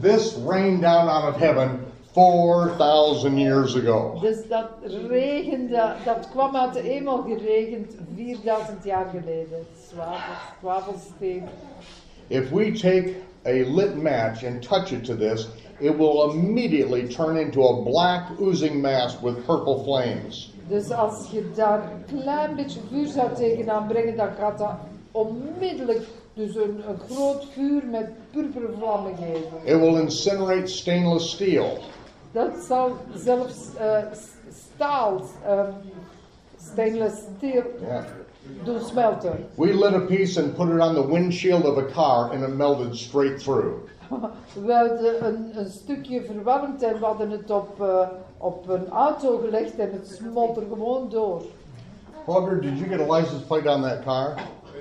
This rained down out of heaven 4,000 years ago. Dus dat regende, dat kwam uit de hemel geregend 4000 jaar geleden. Zwavel, zwavelsteen. If we take a lit match and touch it to this, it will immediately turn into a black oozing mass with purple flames. Dus als je daar een klein beetje vuur zou tegenaan brengen, dan gaat dat onmiddellijk dus een, een groot vuur met purperen vlammen geven. It will incinerate stainless steel. Dat zal zelfs s- staal, ehm, stainless steel Yeah. doen smelten. We lit a piece and put it on the windshield of a car and it melted straight through. We hadden een, een stukje verwarmd en we hadden het op, eh, op een auto gelegd en het smolt er gewoon door. Roger, did you get a license plate on that car?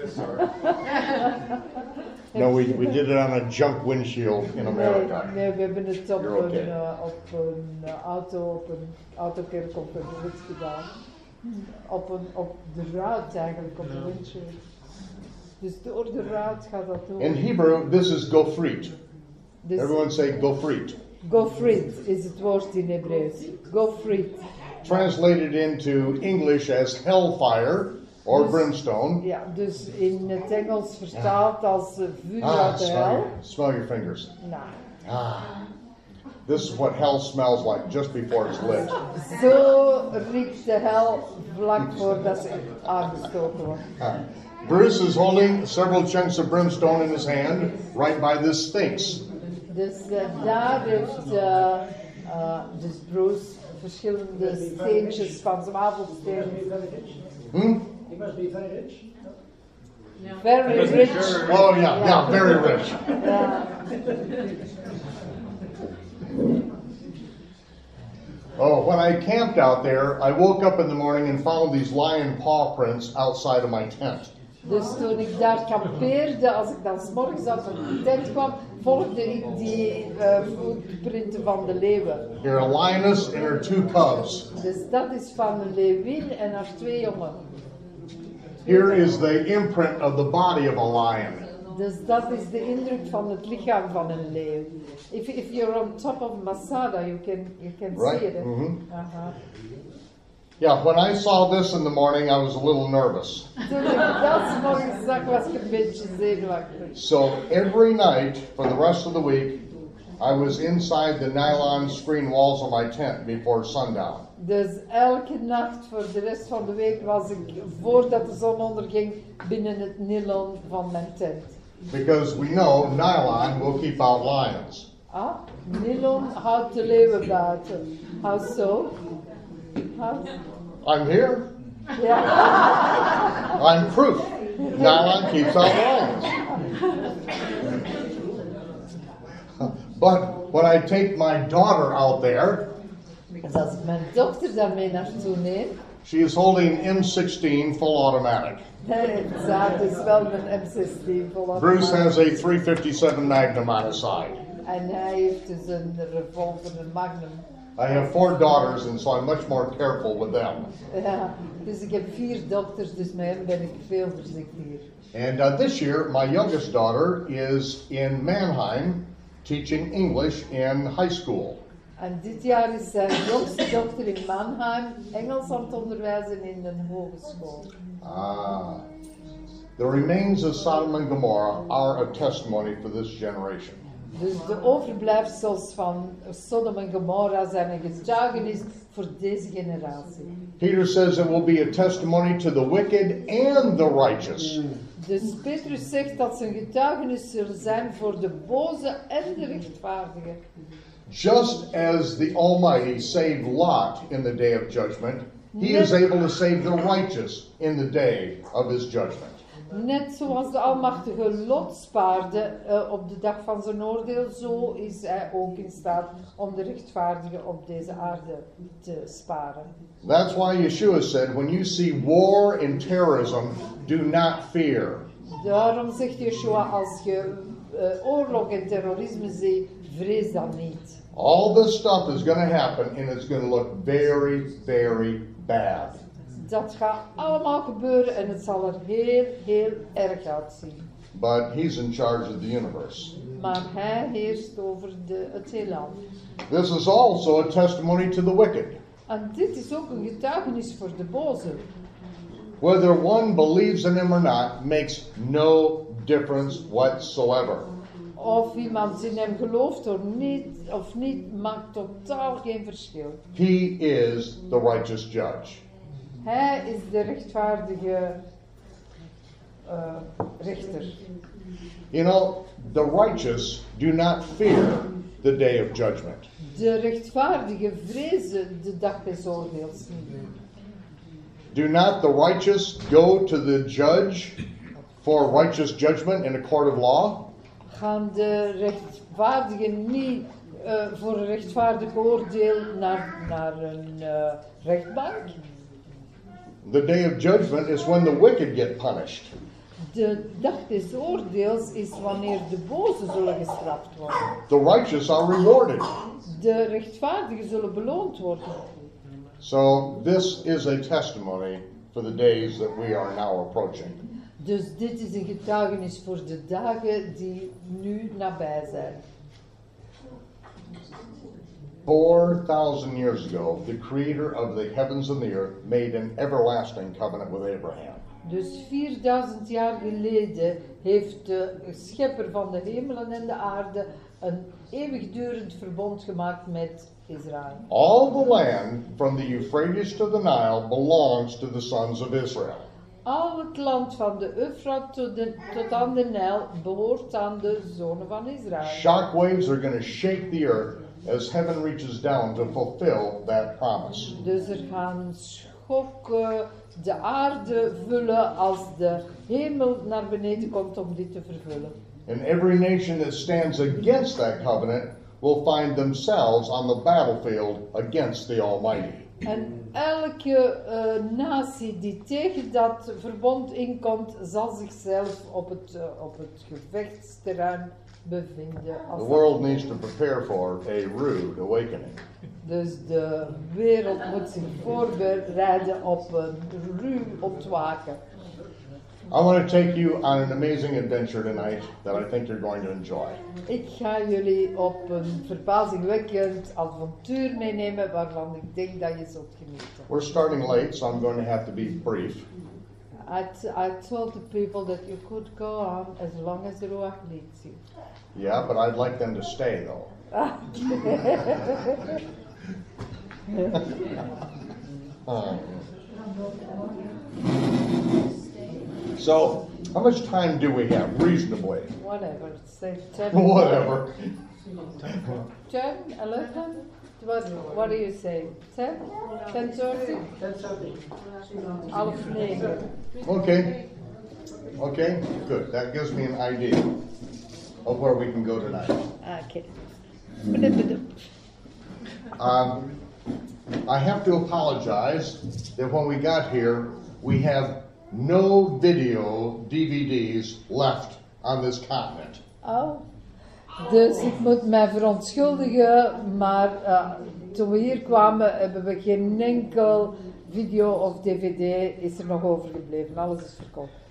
No, we, we did it on a junk windshield in Nee, America. nee, we hebben het op You're okay. een, eh, op een eh, auto, op een autokerk op een rit gedaan. Op, een, op de ruit eigenlijk, op de windshield. Dus door de ruit gaat dat door. In Hebrew, this is gofrit. Dus Everyone say gofrit. gofrit is het woord in Hebreeuws. Gofrit. Translated into English as hellfire or Dus- brimstone. Ja, dus in het Engels vertaald als eh, vuur Ah, uit de smell hel. your, smell your fingers. Nou, Ah. This is what hell smells like just before it's lit. zo riekt de hel vlak voordat ze aangestoken wordt. Ah. Bruce is holding several chunks of brimstone in his hand right by this sphinx. Dus eh, daar heeft eh, eh, dus Bruce verschillende steentjes van zijn avondsteen. Very rich. Hmm? He must be very rich. Very rich. Oh, yeah, yeah, very rich. Oh, when I camped out there, I woke up in the morning and found these lion paw prints outside of my tent. Dus toen ik daar kampeerde, als ik dan s'morgens uit de tent kwam, volgde ik die eh, voetprinten van de leeuwen. Here, a lioness and her two cubs. Dus dat is van een leeuwin en haar twee jongen. Here is the imprint of the body of a lion. Dus dat is de indruk van het lichaam van een leeuw. If, if you're on top of Masada, you can, you can Right, see it. eh? mhm. Aha. Yeah, when I saw this in the morning, I was a little nervous. Toen ik dat 's morgens zag, was ik een beetje zenuwachtig. So every night for the rest of the week, I was inside the nylon screen walls of my tent before sundown. Dus elke nacht voor de rest van de week was ik, voordat de zon onderging, binnen het nylon van mijn tent. Because we know nylon will keep out lions. Ah, nylon houdt de leeuwen buiten. How so? How? I'm here. Ja. I'm proof. Nylon keeps out lions. But when I take my daughter out there, She is holding M16 full automatic. nee, het is wel een M16 vol Bruce has a 357 Magnum on his side. Revolver, magnum. I have four daughters, and so I'm much more careful with them. And uh, this year, my youngest daughter is in Mannheim teaching English in high school. En dit jaar is zijn jongste dochter in Mannheim Engels aan het onderwijzen in een hogeschool. Ah. The remains of Sodom and Gomorrah are a testimony for this generation. Dus de overblijfsels van Sodom en Gomorra zijn een getuigenis voor deze generatie. Peter says it will be a testimony to the wicked and the righteous. Dus Petrus zegt dat zijn getuigenis zullen zijn voor de boze en de rechtvaardige. Just as the Almighty saved Lot in the day of judgment, he is able to save the righteous in the day of his judgment. Net zoals de Almachtige Lot spaarde eh, op de dag van zijn oordeel, zo is hij ook in staat om de rechtvaardigen op deze aarde te sparen. That's why Yeshua said, when you see war and terrorism, do not fear. Daarom zegt Yeshua, als je eh, oorlog en terrorisme ziet, All this stuff is going to happen and it's going to look very, very bad. Dat gaat allemaal gebeuren en het zal er heel, heel erg uitzien. But he's in charge of the universe. Maar hij heerst over de, het heelal. This is also a testimony to the wicked. En dit is ook een getuigenis voor de bozen. Whether one believes in him or not makes no difference whatsoever. Of iemand in hem gelooft of niet, of niet, maakt totaal geen verschil. He is the righteous judge. Hij is de rechtvaardige eh, rechter. You know, the righteous do not fear the day of judgment. De rechtvaardigen vrezen de dag des oordeels niet. Do not the righteous go to the judge for righteous judgment in a court of law? Gaan de rechtvaardigen niet eh, voor een rechtvaardig oordeel naar, naar een eh, rechtbank? The day of judgment is when the wicked get punished. De dag des oordeels is wanneer de bozen zullen gestraft worden. The righteous are rewarded. De rechtvaardigen zullen beloond worden. So, this is a testimony for the days that we are now approaching. Dus dit is een getuigenis voor de dagen die nu nabij zijn. 4,000 years ago, the creator of the heavens and the earth made an everlasting covenant with Abraham. Dus 4000 jaar geleden heeft de schepper van de hemelen en de aarde een eeuwigdurend verbond gemaakt met Israël. All the land from the Euphrates to the Nile belongs to the sons of Israel. Al het land van de Eufrat tot, de- tot aan de Nijl behoort aan de zonen van Israël. Shockwaves are going to shake the earth as heaven reaches down to fulfill that promise. Dus er gaan schokken de aarde vullen als de hemel naar beneden komt om dit te vervullen. And every nation that stands against that covenant will find themselves on the battlefield against the Almighty. En elke eh, natie die tegen dat verbond inkomt, zal zichzelf op het, eh, op het gevechtsterrein bevinden. Als The world needs to prepare for a rude awakening. Dus de wereld moet zich voorbereiden op een ruw ontwaken. I want to take you on an amazing adventure tonight that I think you're going to enjoy. Ik ga jullie op een verbazingwekkend avontuur meenemen waarvan ik denk dat je zult genieten. We're starting late, so I'm going to have to be brief. I, t- I told the people that you could go on as long as the Ruach leads you. Yeah, but I'd like them to stay though. So, how much time do we have reasonably? Whatever, say 10. Whatever. 10, 11? What, what do you say? 10? 10.30? Ten thirty. Half 9. Okay. Okay, good. That gives me an idea of where we can go tonight. Okay. Um, I have to apologize that when we got here, we have no video DVDs left on this continent. Oh. Dus ik moet mij verontschuldigen, maar eh, toen we hier kwamen hebben we geen enkel video of dvd is er nog overgebleven. Alles is verkocht.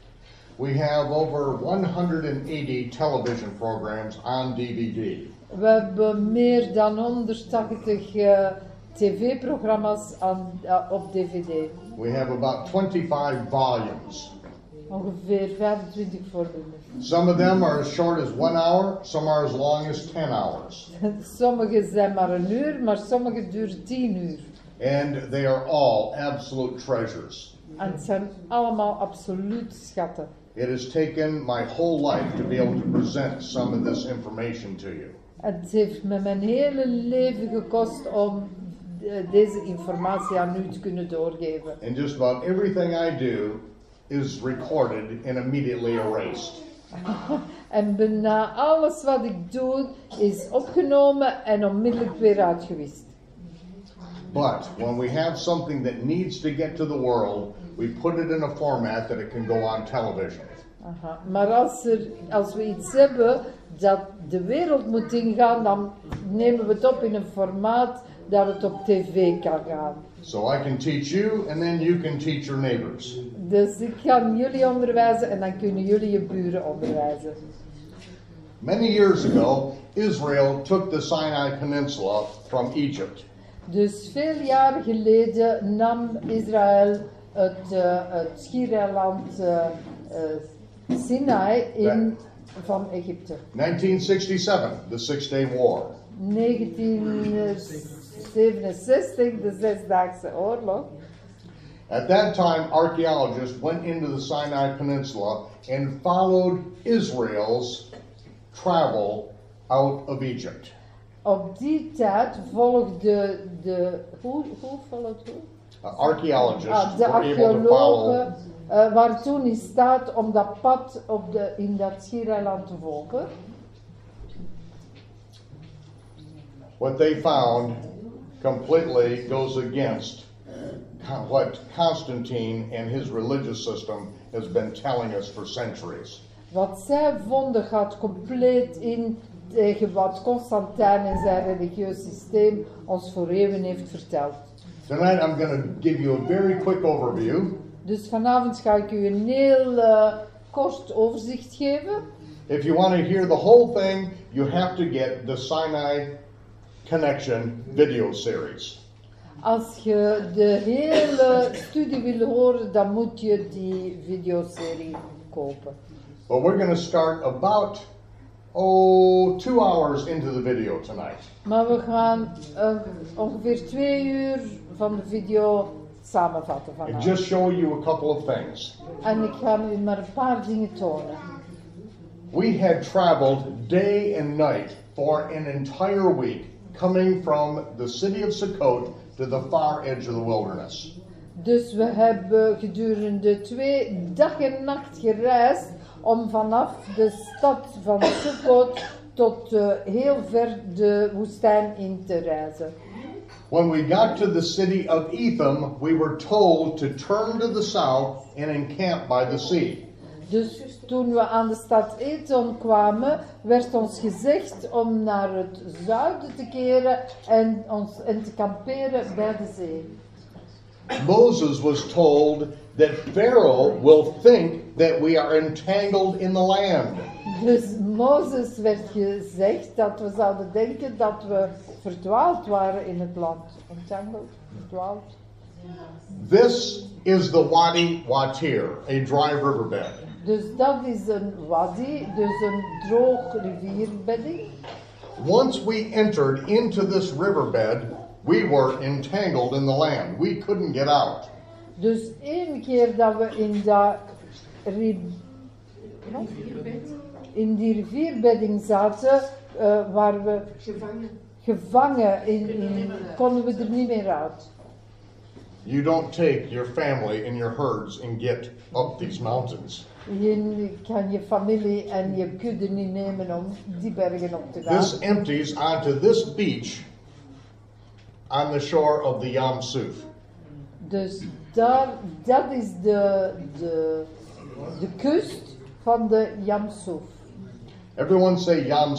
We have over 180 television programs on DVD. We hebben meer dan 180 eh, tv-programma's eh, op dvd. We have about 25 volumes. Ongeveer 25 voorbeelden. Some of them are as short as one hour, some are as long as 10 hours. Sommige zijn maar een uur, maar sommige duren 10 uur. And they are all absolute treasures. En het zijn allemaal absoluut schatten. It has taken my whole life to be able to present some of this information to you. Het heeft me mijn hele leven gekost om deze informatie aan u te kunnen doorgeven. And just about everything I do is recorded and immediately erased. En bijna alles wat ik doe is opgenomen en onmiddellijk weer uitgewist. But when we have something that needs to get to the world, we put it in a format that it can go on television. Aha. Maar als, er, als we iets hebben dat de wereld moet ingaan, dan nemen we het op in een formaat dat het op tv kan gaan. So I can teach you, and then you can teach your neighbors. Dus ik kan jullie onderwijzen en dan kunnen jullie je buren onderwijzen. Many years ago, Israel took the Sinai Peninsula from Egypt. Dus veel jaren geleden nam Israël het, het schiereiland eh, eh, Sinai in, van Egypte. 1967, the Six Day War. 1967, de Zesdaagse Oorlog. At that time, archaeologists went into the Sinai Peninsula and followed Israel's travel out of Egypt. Op die tijd volgde de. Hoe, hoe volgt hoe? Uh, archaeologists Ah, de were able to follow eh, waren toen in staat om dat pad op de, in dat schiereiland te volgen. what they found completely goes against what Constantine and his religious system has been telling us for centuries. Wat zij vonden gaat compleet in tegen wat Constantijn en zijn religieus systeem ons voor eeuwen heeft verteld. Tonight, I'm going to give you a very quick overview. Dus vanavond ga ik u een heel eh, kort overzicht geven. If you want to hear the whole thing, you have to get the Sinai Connection video series. Als je de hele studie wil horen, dan moet je die videoserie kopen. But we're going to start about, oh, two hours into the video tonight. Maar we gaan eh, ongeveer twee uur van de video samenvatten And vandaag. just show you a couple of things. En ik ga u maar een paar dingen tonen. We had traveled day and night for an entire week, coming from the city of Sukkot to the far edge of the wilderness. Dus we hebben gedurende twee dag en nacht gereisd om vanaf de stad van Sukkot tot eh, heel ver de woestijn in te reizen. When we got to the city of Etham, we were told to turn to the south and encamp by the sea. Dus toen we aan de stad Ethon kwamen, werd ons gezegd om naar het zuiden te keren en, ons, en te kamperen bij de zee. Moses was told that Pharaoh will think that we are entangled in the land. Dus Mozes werd gezegd dat we zouden denken dat we verdwaald waren in het land. Entangled, verdwaald. This is the Wadi Watir, a dry riverbed. Dus dat is een wadi, dus een droog rivierbedding. Once we entered into this riverbed, we were entangled in the land. We couldn't get out. Dus één keer dat we in, dat in die rivierbedding zaten, eh, waren we gevangen, in, in, konden we er niet meer uit. You don't take your family and your herds and get up these mountains. Je kan je familie en je kudde niet nemen om die bergen op te gaan. This empties onto this beach on the shore of the Yam Suf. Dus daar, dat is de, de, de kust van de Yamsuf. Everyone say Yam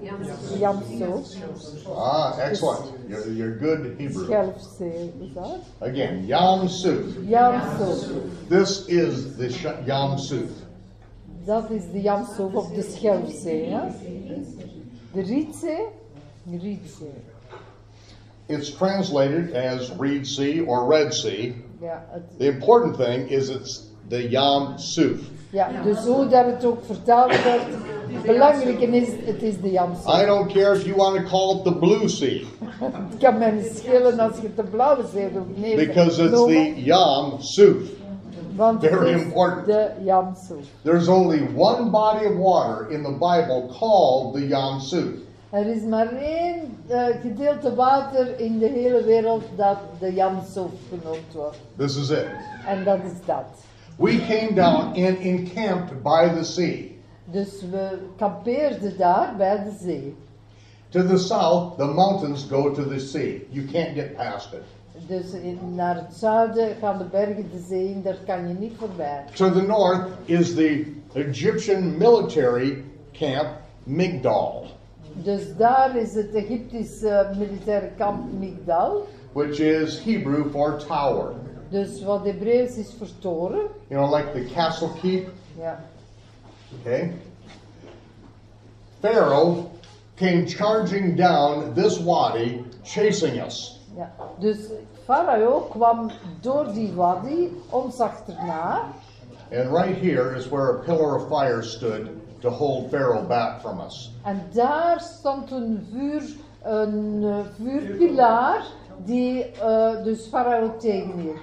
Suf. Yamsuf, Ah, excellent. You're, you're good Hebrew. Schelfzee is dat? Again, Yam Suf. This is the Yam Suf. dat is de Yamsuf of de Schelfzee. De Rietzee, de Rietzee. It's translated as Reed Sea or Red Sea. Het, The important thing is it's the Yam Suf. Ja, dus hoe dat het ook vertaald wordt, het belangrijke is, het is de I Yamsuf. don't care if you want to call it the Blue Sea Het kan mij niet schelen als je het de blauwe zee nemen. because it's noemen, the Yam Suf. want very important. de Yamsuf. There's only one body of water in the Bible called the Yam Suf. Er is maar één eh, gedeelte water in de hele wereld dat de Yamsuf genoemd wordt. This is it. En dat is dat. We came down and encamped by the sea. Dus we kampeerden daar bij de zee. To the south, the mountains go to the sea. You can't get past it. Dus in, naar het zuiden gaan de bergen de zee in, daar kan je niet voorbij. To the north is the Egyptian military camp Migdal, Dus daar is het Egyptische militaire kamp Migdal. which is Hebrew for tower. Dus wat Hebreeuws is voor toren. You know, like the castle keep. Ja. Okay? Pharaoh came charging down this wadi, chasing us. ja. Dus Farao kwam door die wadi ons achterna. And right here is where a pillar of fire stood to hold Pharaoh back from us. En daar stond een, vuur, een eh, vuurpilaar die eh, dus Farao tegenhield.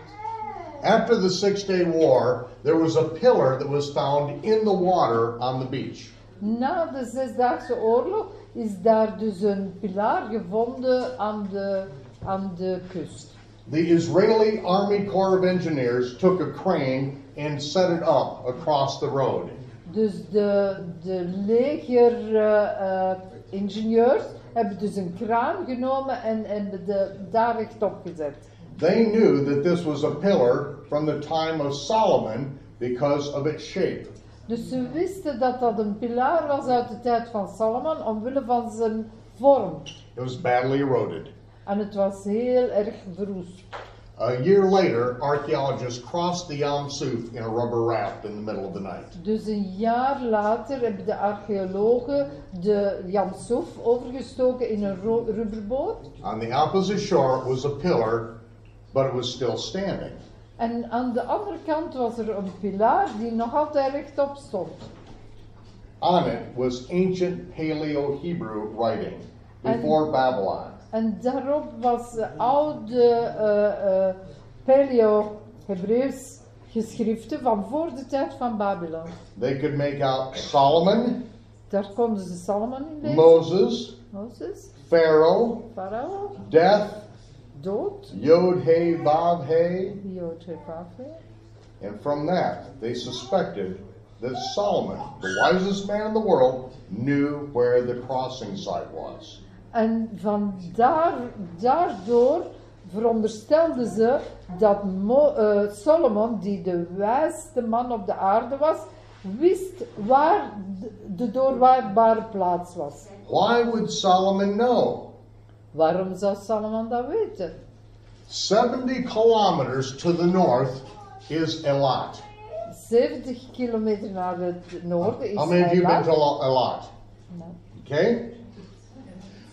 After the Six Day War, there was a pillar that was found in the water on the beach. Na de Zesdaagse Oorlog is daar dus een pilaar gevonden aan de, aan de kust. The Israeli Army Corps of Engineers took a crane and set it up across the road. Dus de, de leger eh, eh, ingenieurs hebben dus een kraan genomen en hebben de daar rechtop gezet. They knew that this was a pillar from the time of Solomon because of its shape. Dus ze wisten dat dat een pilaar was uit de tijd van Salomon omwille van zijn vorm. It was badly eroded. En het was heel erg verroest. A year later, archaeologists crossed the Yam Suf in a rubber raft in the middle of the night. Dus een jaar later hebben de archeologen de Sof overgestoken in een rubberboot. On the opposite shore was a pillar, but it was still standing. En aan de andere kant was er een pilaar die nog altijd rechtop stond. On it was ancient Paleo Hebrew writing before Babylon. En daarop was de oude eh, eh, Paleo-Hebreeuws geschriften van voor de tijd van Babylon. They could make out Solomon, Daar konden ze Salomon in lezen. Moses, Mozes, Pharaoh, Farao, death, dood, Yod He Vav He, Jood Refafe. and from that they suspected that Solomon, the wisest man in the world, knew where the crossing site was. En van daar, daardoor veronderstelden ze dat Mo- eh, Solomon, die de wijste man op de aarde was, wist waar de doorwaardbare plaats was. Why would Solomon know? Waarom zou Solomon dat weten? 70 kilometers to the north is Elat. 70 kilometer naar het noorden is How many of you been to Elat? No. Okay?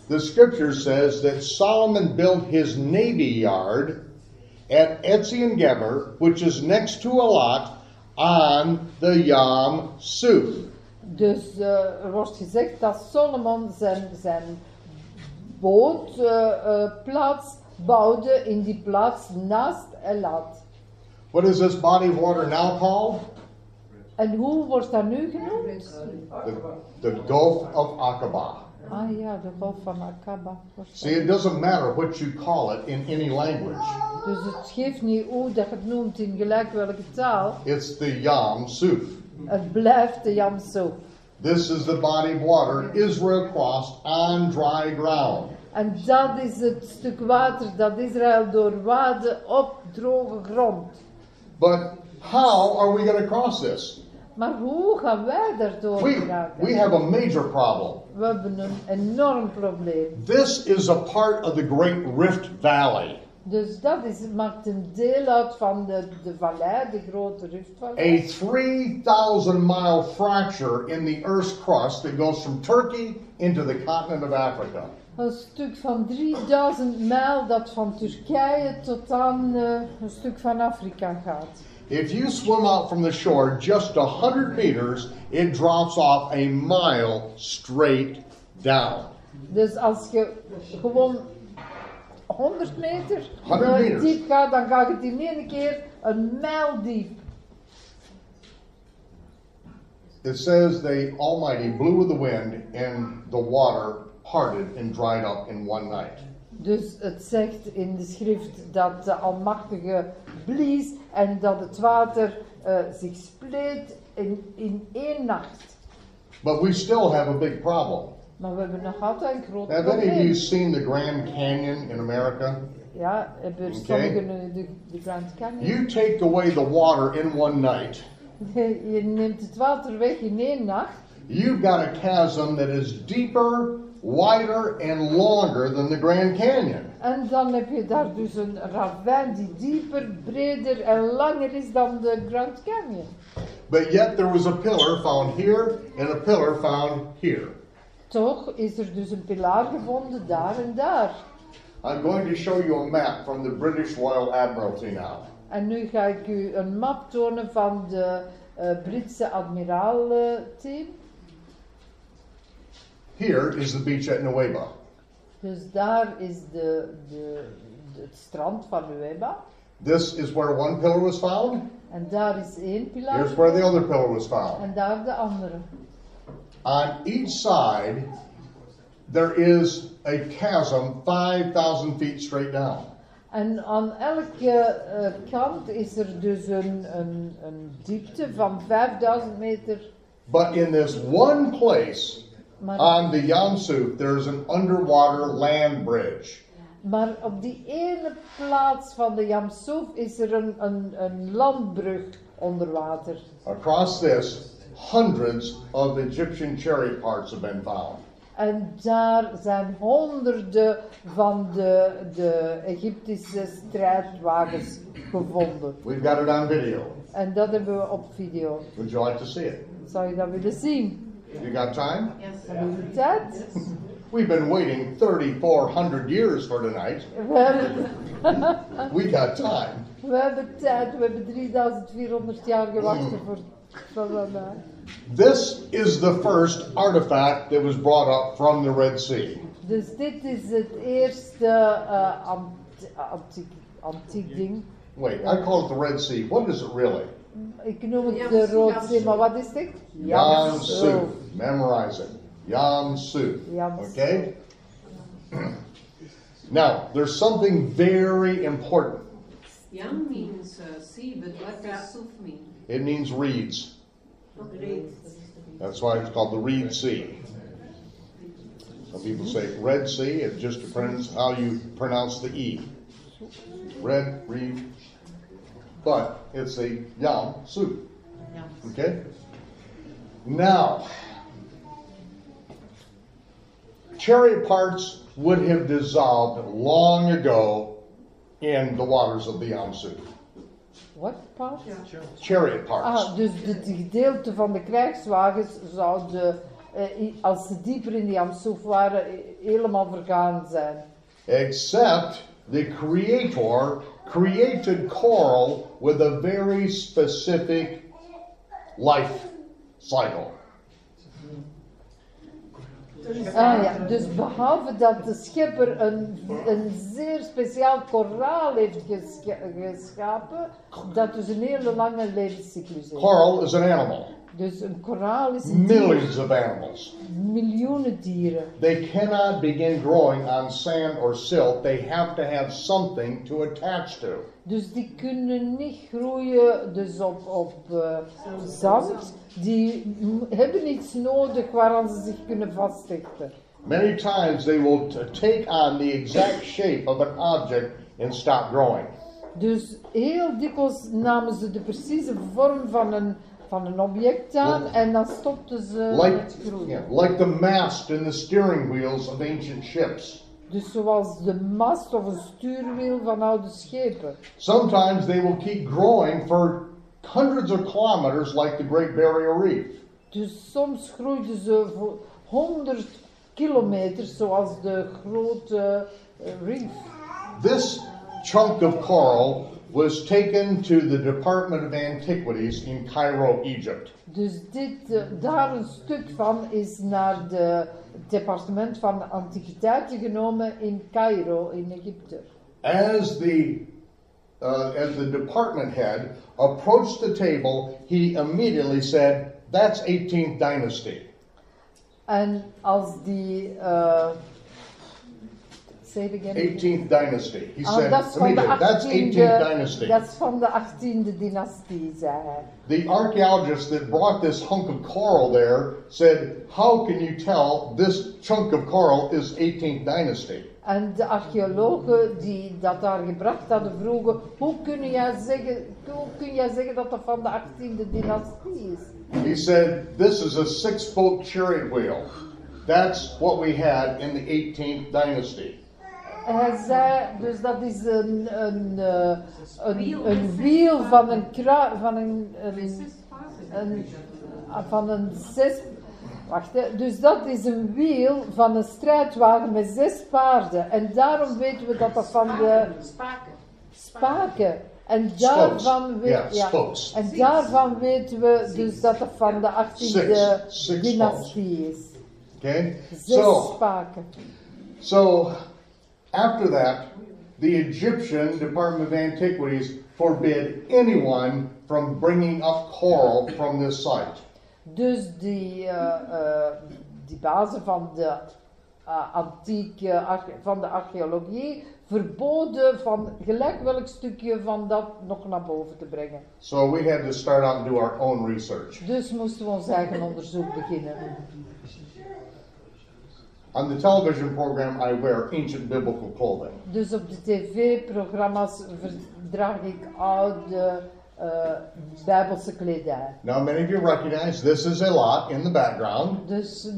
The scripture says that Solomon built his navy yard at Etzion Geber, which is next to Elat, on the Yam Suf. Dus eh, er wordt gezegd dat Solomon zijn, zijn bootplaats bouwde in die plaats naast Elat. What is this body of water now called? En hoe wordt dat nu genoemd? The, the Gulf of Aqaba. Ah ja, de golf van Akaba. See, it doesn't matter what you call it in any language. Dus het geeft niet hoe dat het noemt in gelijk welke taal. It's the Yam Suf. Het blijft de Yamsuf. This is the body of water Israel crossed on dry ground. En dat is het stuk water dat Israël doorwaadde op droge grond. But how are we going to cross this? Maar hoe gaan wij daardoor We, geraken? we have a major problem. We hebben een enorm probleem. This is a part of the Great Rift Valley, Dus dat is, maakt een deel uit van de, de vallei, de grote a riftvallei. 3,000 mile fracture in the Earth's crust that goes from Turkey into the continent of Africa. Een stuk van 3000 mijl dat van Turkije tot aan eh, een stuk van Afrika gaat. If you swim out from the shore just 100 meters, it drops off a mile straight down. Dus als je gewoon 100 meter 100 meters. diep gaat, dan gaat het in één keer een mijl diep. It says the Almighty blew with the wind and the water parted and dried up in one night. Dus het zegt in de schrift dat de Almachtige blies en dat het water eh, zich spleet in, in één nacht. But we still have a big problem. Maar we hebben nog altijd een groot Have any of you probleem. seen the Grand Canyon in America? Ja, hebben Oké. sommigen eh, de, de Grand Canyon. You take away the water in one night, Je neemt het water weg in één nacht. you've got a chasm that is deeper, wider, and longer than the Grand Canyon. En dan heb je daar dus een ravijn die dieper, breder en langer is dan de Grand Canyon. But yet there was a pillar found here and a pillar found here. Toch is er dus een pilaar gevonden daar en daar. I'm going to show you a map from the British Royal Admiralty now. En nu ga ik u een map tonen van de eh, Britse admiraalteam. Here is the beach at Nueva. Dus daar is de, de, de- het strand van Nueva. This is where one pillar was found. En daar is één pilaar. Here's where the other pillar was found. En daar de andere. On each side, there is a chasm 5,000 feet straight down. En aan elke eh, kant is er dus een, een, een diepte van 5000 meter. But in this one place Maar, on the Yansuf, there's an underwater land bridge. maar op die ene plaats van de Yamsuf is er een, een, een landbrug onder water. Across this, hundreds of Egyptian chariot parts have been found. En daar zijn honderden van de, de Egyptische strijdwagens gevonden. We've got it on video. En dat hebben we op video. Would you like to see it? Zou je dat willen zien? You got time? Hebben jullie tijd? We've been waiting 3,400 years for tonight. We hebben, We got time. we hebben tijd. We hebben 3400 jaar gewacht voor, voor vandaag. This is the first artifact that was brought up from the Red Sea. Dus dit is het eerste ant- antiek, antiek ding. Wait, I call it the Red Sea. What is it really? Mm, Ik noem het uh, de Rood Zee, maar wat is dit? Yam Yamsuf. Suf. Memorize it. Yam Suf. Okay? now, there's something very important. Yang means uh, sea, but what does Suf mean? It means reeds. That's why it's called the Reed Sea. Some people say Red Sea, it just depends how you pronounce the E. Red, reed. But it's a Yam Su. Okay? Now, chariot parts would have dissolved long ago in the waters of the Yamsu. Wat, Paul? Chariot parts. Ah, dus het gedeelte van de krijgswagens zouden, eh, als ze dieper in de Yamsuf waren, helemaal vergaan zijn. Except the Creator created coral with a very specific life cycle. Ah ja, dus behalve dat de schepper een, een zeer speciaal koraal heeft gescha- geschapen, dat dus een hele lange levenscyclus heeft. Coral is an animal. Dus een koraal is een dier, Millions of animals. miljoenen dieren. They cannot begin growing on sand or silt. They have to have something to attach to. Dus die kunnen niet groeien dus op, op eh, zand. Die hebben iets nodig waaraan ze zich kunnen vasthechten. Many times they will take on the exact shape of an object and stop growing. Dus heel dikwijls namen ze de precieze vorm van een, van een object aan en dan stopten ze Like, met groeien. yeah, like the mast and the steering wheels of ancient ships. Dus zoals de mast of een stuurwiel van oude schepen. Sometimes they will keep growing for hundreds of kilometers, like the Great Barrier Reef. Dus soms groeiden ze voor 100 kilometer zoals de grote eh, reef. This chunk of coral was taken to the Department of Antiquities in Cairo, Egypt. Dus dit, eh, daar een stuk van is naar het departement van antiquiteiten genomen in Cairo in Egypte. As the uh, as the department head approached the table, he immediately said, "That's 18th dynasty." En als die. eh say it again. 18th dynasty. He Ah, said dat is van de immediately, "That's 18th dynasty." dat is van de 18e dynastie, zei hij. The archaeologist that brought this hunk of coral there said, How can you tell this chunk of coral is 18th dynasty? En de archeologen die dat daar gebracht hadden vroegen, hoe kun jij zeggen, hoe kun jij zeggen dat dat van de 18e dynastie is? He said, This is a six spoke chariot wheel. That's what we had in the 18th dynasty. Hij zei, dus dat is een, een, eh, een, een wiel van een kruis, van een, een, een, van een zes, wacht hè, dus dat is een wiel van een strijdwagen met zes paarden. En daarom weten we dat dat van de Spaken. spaken. En daarvan, we- Ja, en daarvan weten we dus dat het van de 18e Six. Six dynastie is. Okay? Zes So, spaken. so after that, the Egyptian Department of Antiquities forbid anyone from bringing up coral from this site. Dus die, eh, eh, die bazen van de eh, antieke van de archeologie verboden van gelijk welk stukje van dat nog naar boven te brengen. So we had to start out and do our own research. Dus moesten we ons eigen onderzoek beginnen. On the television program, I wear ancient biblical clothing. Dus op de tv-programma's draag ik oude eh, bijbelse kledij. Now, many of you recognize this is a lot in the background. Dus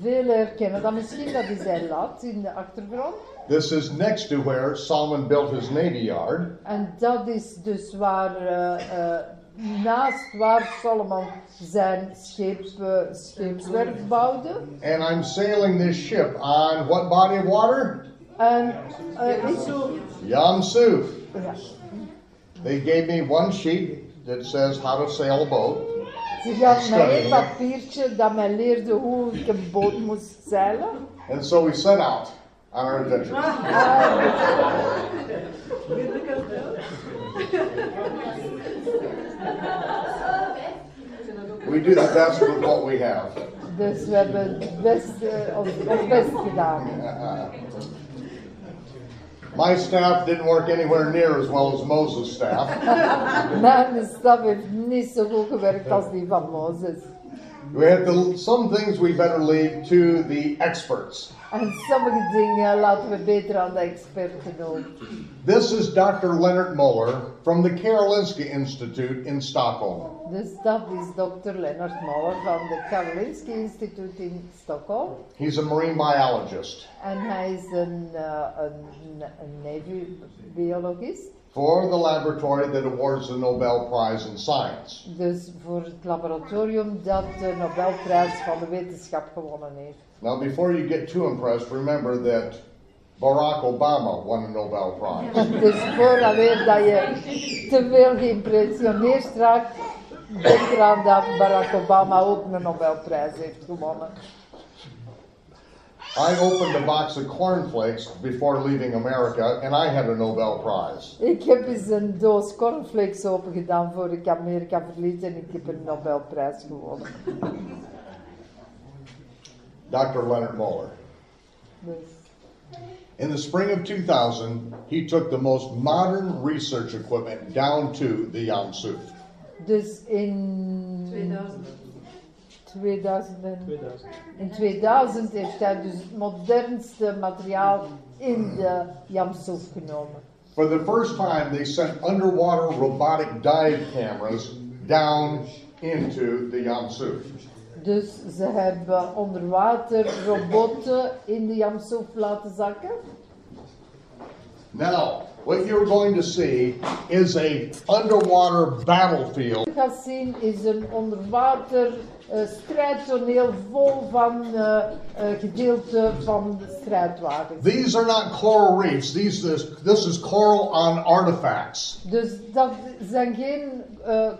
velen herkennen dat misschien, dat is een lat in de achtergrond. This is next to where Solomon built his navy yard. En dat is dus waar, eh, eh, naast waar Solomon zijn scheep, eh, scheepswerf bouwde. And I'm sailing this ship on what body of water? En eh, ik, Yam Suf. ja, They gave me one sheet that says how to sail a boat. ze gaf mij een papiertje dat mij leerde hoe ik een boot moest zeilen. And so we set out our adventure. We do the best with what we have. Dus we hebben het best, eh, ons, ons best gedaan. My staff didn't work anywhere near as well as Moses' staff. Mijn staf heeft niet zo goed gewerkt als die van Mozes. We have to, some things we better leave to the experts. En sommige dingen laten we beter aan de experten doen. This is Dr. Leonard Muller from the Karolinska Institute in Stockholm. Dus dat is Dr. Leonard Moller van de Karolinski Instituut in Stockholm. He's a marine biologist. En hij is een, uh, een, een Navy-biologist. For the laboratory that awards the Nobel Prize in Science. Dus voor het laboratorium dat de Nobelprijs van de wetenschap gewonnen heeft. Now, before you get too impressed, remember that Barack Obama won a Nobel Prize. Dus vooraleer dat je te veel geïmpressioneerd raakt, denk eraan dat Barack Obama ook een Nobelprijs heeft gewonnen. I opened a box of cornflakes before leaving America, and I had a Nobel Prize. Ik heb eens een doos cornflakes open gedaan voor ik Amerika verliet en ik heb een Nobelprijs gewonnen. Dr. Leonard Muller. In the spring of 2000, he took the most modern research equipment down to the Yam Suf. dus in 2000. 2000, en- 2000. in 2000 heeft hij dus het modernste materiaal in de Yamsuf genomen. For the first time, they sent underwater robotic dive cameras down into the Yam Suf. Dus ze hebben onderwater robotten in de Yamsuf laten zakken. Now, what you're going to see is a underwater battlefield Wat je gaat zien is een onderwater strijdtoneel vol van eh, eh, gedeelten van de strijdwagens. These are not coral reefs. These this, this is coral on artifacts. Dus dat zijn geen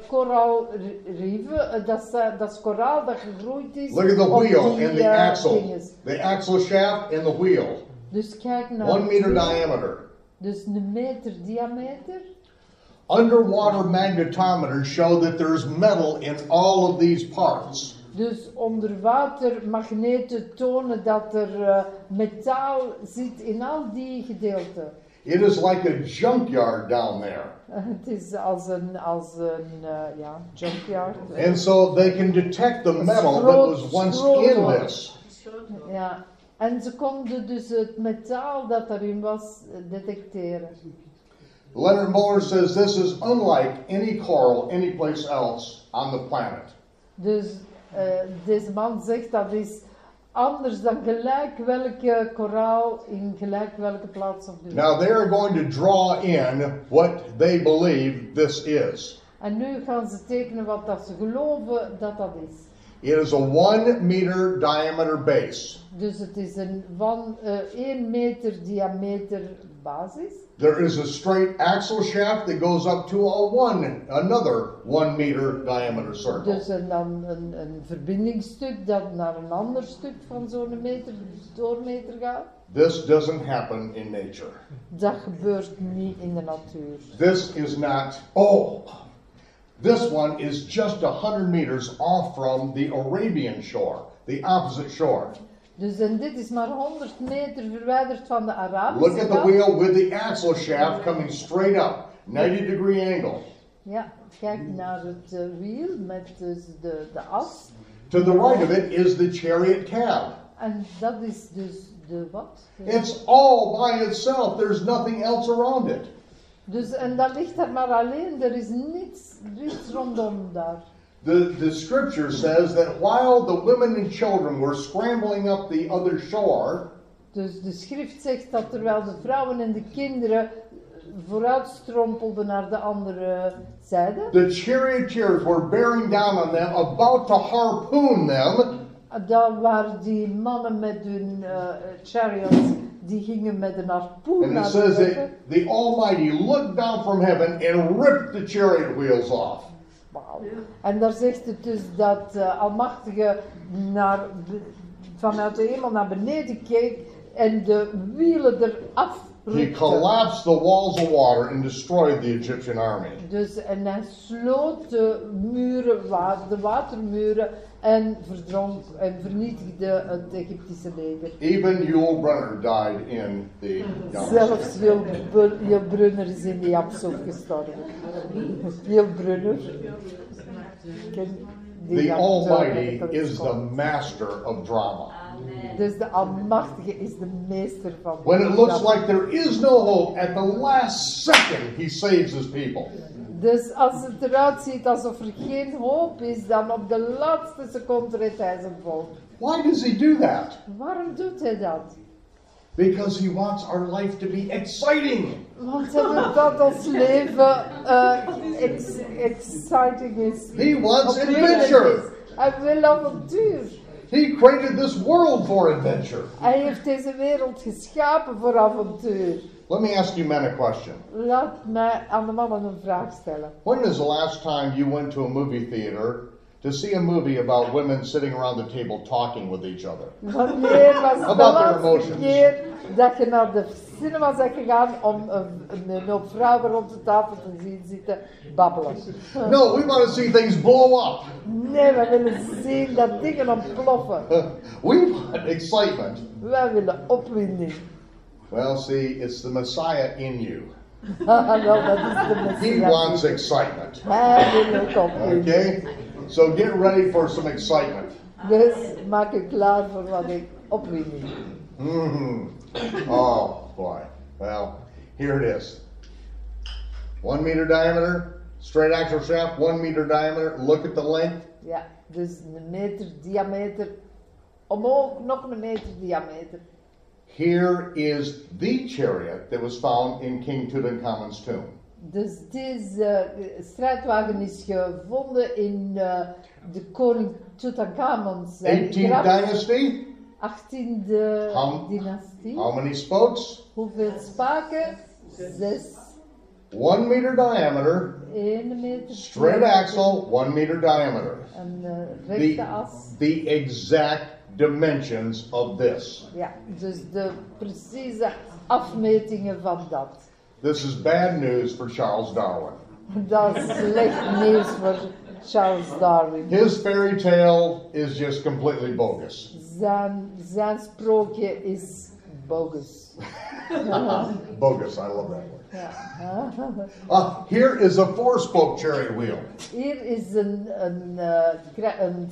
koraalrieven, eh, dat, is- dat is koraal dat gegroeid is. Look at the wheel and the eh, axle. The axle shaft and the wheel. Dus kijk naar. One meter diameter. Dus een meter diameter. Underwater magnetometers show that there's metal in all of these parts. Dus onderwater magneten tonen dat er eh, metaal zit in al die gedeelten. It is like a junkyard down there. Het is als een, als een eh, ja, junkyard. And so they can detect the metal that was once in this. Ja. En ze konden dus het metaal dat erin was eh, detecteren. Leonard Muller says this is unlike any coral anyplace else on the planet. Dus eh, deze man zegt dat is anders dan gelijk welke koraal in gelijk welke plaats op de. Now they are going to draw in what they believe this is. En nu gaan ze tekenen wat dat ze geloven dat dat is. It is a one meter diameter base. Dus het is een van eh 1 meter diameter basis. There is a straight axle shaft that goes up to a one, another one meter diameter circle. Dus en dan een, een verbindingsstuk dat naar een ander stuk van zo'n meter doormeter gaat. This doesn't happen in nature. Dat gebeurt niet in de natuur. This is not, oh, this one is just a 100 meters off from the Arabian shore, the opposite shore. Dus en dit is maar 100 meter verwijderd van de Arabische Look at the wheel with the axle shaft coming straight up, 90 degree angle. Ja, kijk naar het eh, wiel met dus de, de as. To the right of it is the chariot cab. En dat is dus de wat? It's all by itself. There's nothing else around it. Dus, en dat ligt daar maar alleen, er is niets, niets rondom daar. The, the scripture says that while the women and children were scrambling up the other shore, Dus de schrift zegt dat terwijl de vrouwen en de kinderen vooruit strompelden naar de andere zijde, the charioteers were bearing down on them, about to harpoon them. dan waren die mannen met hun eh, chariots, die gingen met een harpoen And it naar says that the Almighty looked down from heaven and ripped the chariot wheels off. En daar zegt het dus dat eh, Almachtige naar, vanuit de hemel naar beneden keek en de wielen eraf He collapsed the walls of water and destroyed the Egyptian army. Dus, en hij sloot de muren, de watermuren en verdronk en vernietigde het Egyptische leger. Even Yul Brunner died in the Zelfs Bu- Brunner is in die Absof gestorven. Jil Brunner. The Almighty is the master of drama. Dus de Almachtige is de meester van. When it looks like there is no hope, at the last second, he saves his people. Dus als het eruit ziet alsof er geen hoop is, dan op de laatste seconde redt hij zijn volk. Why does he do that? Waarom doet hij dat? Because he wants our life to be exciting. Want hij wil dat ons leven eh, ex- exciting is. He wants adventure. is. Hij wil avontuur. He created this world for adventure. Hij heeft deze wereld geschapen voor avontuur. Let me ask you men a question. Laat mij aan de mannen een vraag stellen. When is the last time you went to a movie theater to see a movie about women sitting around the table talking with each other? Wanneer was de About their laatste emotions. keer dat je naar de cinema bent gegaan om een, een hoop vrouwen rond de tafel te zien zitten babbelen? No, we want to see things blow up. Nee, we willen zien dat dingen ontploffen. We want excitement. Wij willen opwinding. Well, see, it's the Messiah in you. Is He wants excitement. Hij wil ook opwinding. Okay? So get ready for some excitement. Dus maak je klaar voor wat ik opwinding. hmm Oh, boy. Well, here it is. One meter diameter, straight axle shaft, one meter diameter. Look at the length. Ja, dus een meter diameter. Omhoog nog een meter diameter. Here is the chariot that was found in King Tutankhamun's tomb. Dus deze eh, strijdwagen is gevonden in de koning Tutankhamun's eh, 18th graf. dynasty. 18e How- dynastie. How many spokes? Hoeveel spaken? Zes. One meter diameter, 1 meter. straight axle, one meter diameter. Een eh, rechte The, as. the exact dimensions of this. Ja, dus de precieze afmetingen van dat. This is bad news for Charles Darwin. Dat is slecht nieuws voor Charles Darwin. His fairy tale is just completely bogus. Zijn, zijn sprookje is bogus. bogus, I love that word. Uh, here is a four spoke chariot wheel. Hier is een, een, kra- een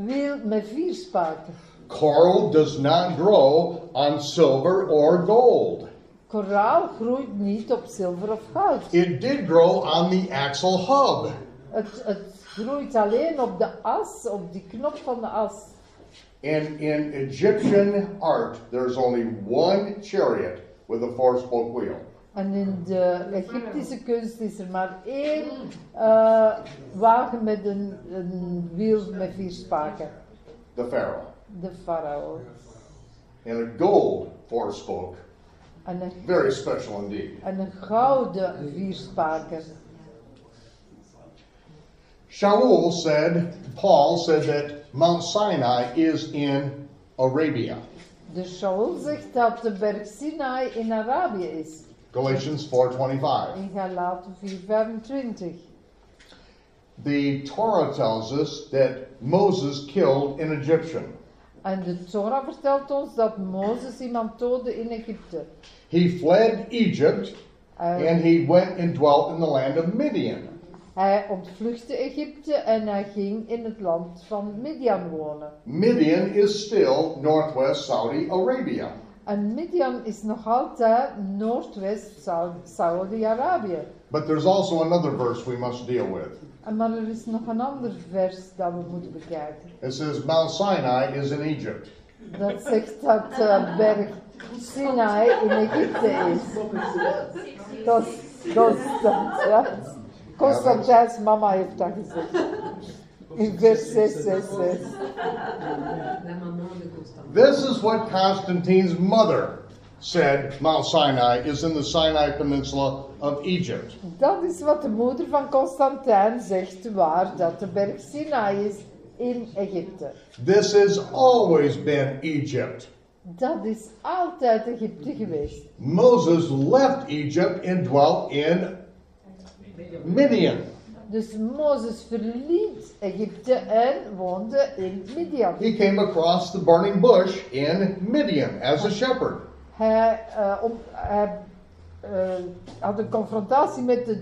strijdwagenwiel met vier spaken. Coral does not grow on silver or gold. Koraal groeit niet op zilver of goud. It did grow on the axle hub. Het, het groeit alleen op de as, op die knop van de as. And in Egyptian art, there's only one chariot with a four spoke wheel. En in de Egyptische kunst is er maar één eh, wagen met een, een wiel met vier spaken. The Pharaoh. De farao. And a gold four spoke. En een, Very special indeed. en een gouden vier spaken. Shaul said, Paul said that Mount Sinai is in Arabia. Dus Shaul zegt dat de berg Sinai in Arabië is. Galatians 4:25. In Galaten 4:25. The Torah tells us that Moses killed an Egyptian. En de Torah vertelt ons dat Mozes iemand doodde in Egypte. He fled Egypt Hij, and he went and dwelt in the land of Midian. hij ontvluchtte Egypte en hij ging in het land van Midian wonen. Midian is still northwest Saudi Arabia. En Midian is nog altijd noordwest Saudi-Arabië. But there's also another verse we must deal with. Maar er is nog een ander vers dat we moeten bekijken. It says Mount Sinai is in Egypt. Dat zegt dat de berg Sinai in Egypte is. Dat dat. is dat, Ja. Constantijns mama heeft dat gezegd. In vers 666. This is what Constantine's mother said Mount Sinai is in the Sinai Peninsula of Egypt. Dat is wat de moeder van Constantijn zegt, waar dat de berg Sinai is in Egypte. This has always been Egypt. Dat is altijd Egypte geweest. Moses left Egypt and dwelt in Midian. Dus Mozes verliet Egypte en woonde in Midian. He came across the burning bush in Midian as a shepherd. Hij, eh, om, hij eh, had een confrontatie met het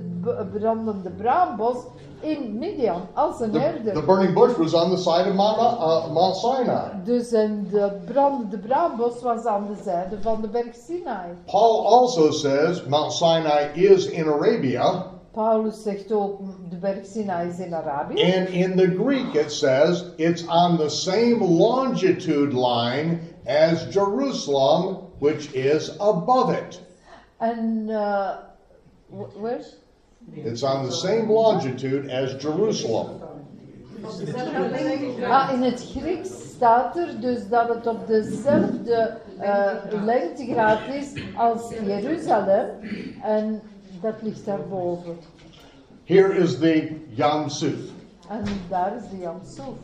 brandende braambos in Midian als een The, the herder. burning bush was on the side of Mount, uh, Mount Sinai. Dus en de brandende braambos was aan de zijde van de berg Sinai. Paul also says Mount Sinai is in Arabia, Paulus zegt ook, de berg Sinai is in Arabië. and in the Greek it says it's on the same longitude line as Jerusalem, which is above it. And eh, wh- where? It's on the same longitude as Jerusalem. Ah, in het Grieks staat er dus dat het op dezelfde eh, lengtegraad is als Jeruzalem. En dat ligt daarboven. Here is the Yam Suf. En daar is de Jan Soef.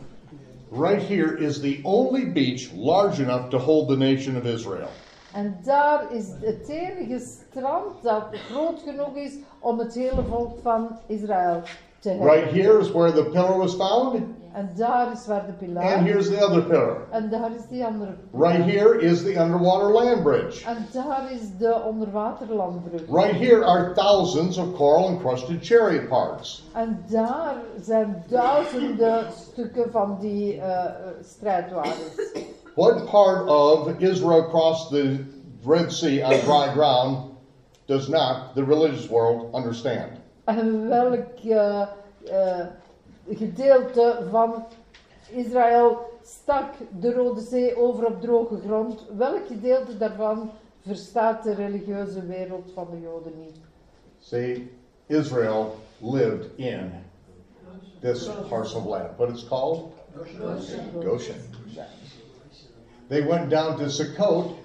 Right here is the only beach large enough to hold the nation of Israel. En daar is het enige strand dat groot genoeg is om het hele volk van Israël Right here is where the pillar was found, En daar is waar de pilaar. and here's the other pillar. En daar is die andere. Right here is the underwater land bridge. En daar is de onderwaterlandbrug. Right here are thousands of coral encrusted chariot parts. En daar zijn duizenden stukken van die eh, eh, strijdwagens. What part of Israel crossed the Red Sea on dry ground does not the religious world understand? En welk eh, eh, gedeelte van Israël stak de Rode Zee over op droge grond? Welk gedeelte daarvan verstaat de religieuze wereld van de Joden niet? See, Israel lived in this parcel of land. What it's called? Goshen. They went down to Sukkot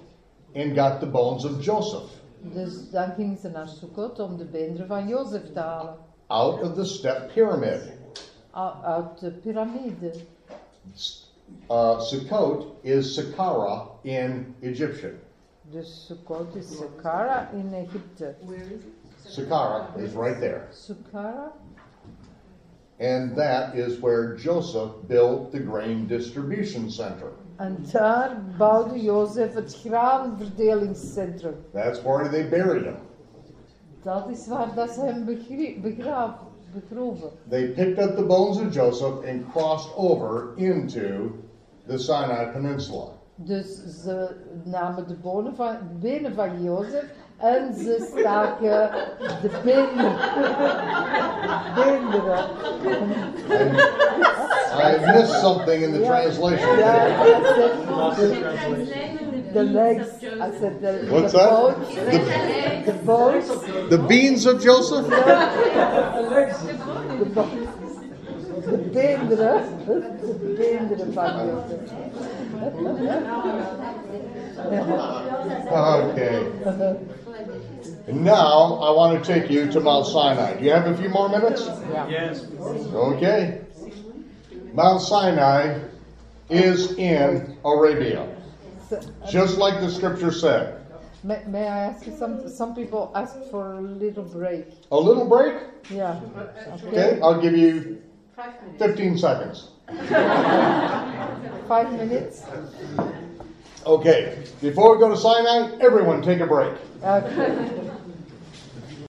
and got the bones of Joseph Dus dan gingen ze naar Sukkot om de beenderen van Jozef te halen. out of the step pyramid. u- Uit de piramide. Uh, Sukkot is Saqqara in Egyptian. Dus Sukkot is Saqqara in Egypte. Saqqara is right there. Sukkara? And that is where Joseph built the grain distribution center. En daar bouwde Jozef het graanverdelingscentrum. That's where they buried him. Dat is waar dat ze hem begroeven. They picked up the bones of Joseph and crossed over into the Sinai Peninsula. Dus ze namen de bonen van, benen van Jozef en ze staken de benen, beenderen. I missed something in the translation. Ja, I said the, the legs. I said the, What's the that? bones. The, The bones. the beans of Joseph? De bones. De beenderen. De beenderen van Jozef. Okay. Now I want to take you to Mount Sinai. Do you have a few more minutes? Yes. Okay. Mount Sinai is in Arabia, just like the scripture said. May, may I ask you some? Some people ask for a little break. A little break? Yeah. Okay, I'll give you 15 seconds. Five minutes. Okay, before we go to Sinai, everyone take a break. Okay.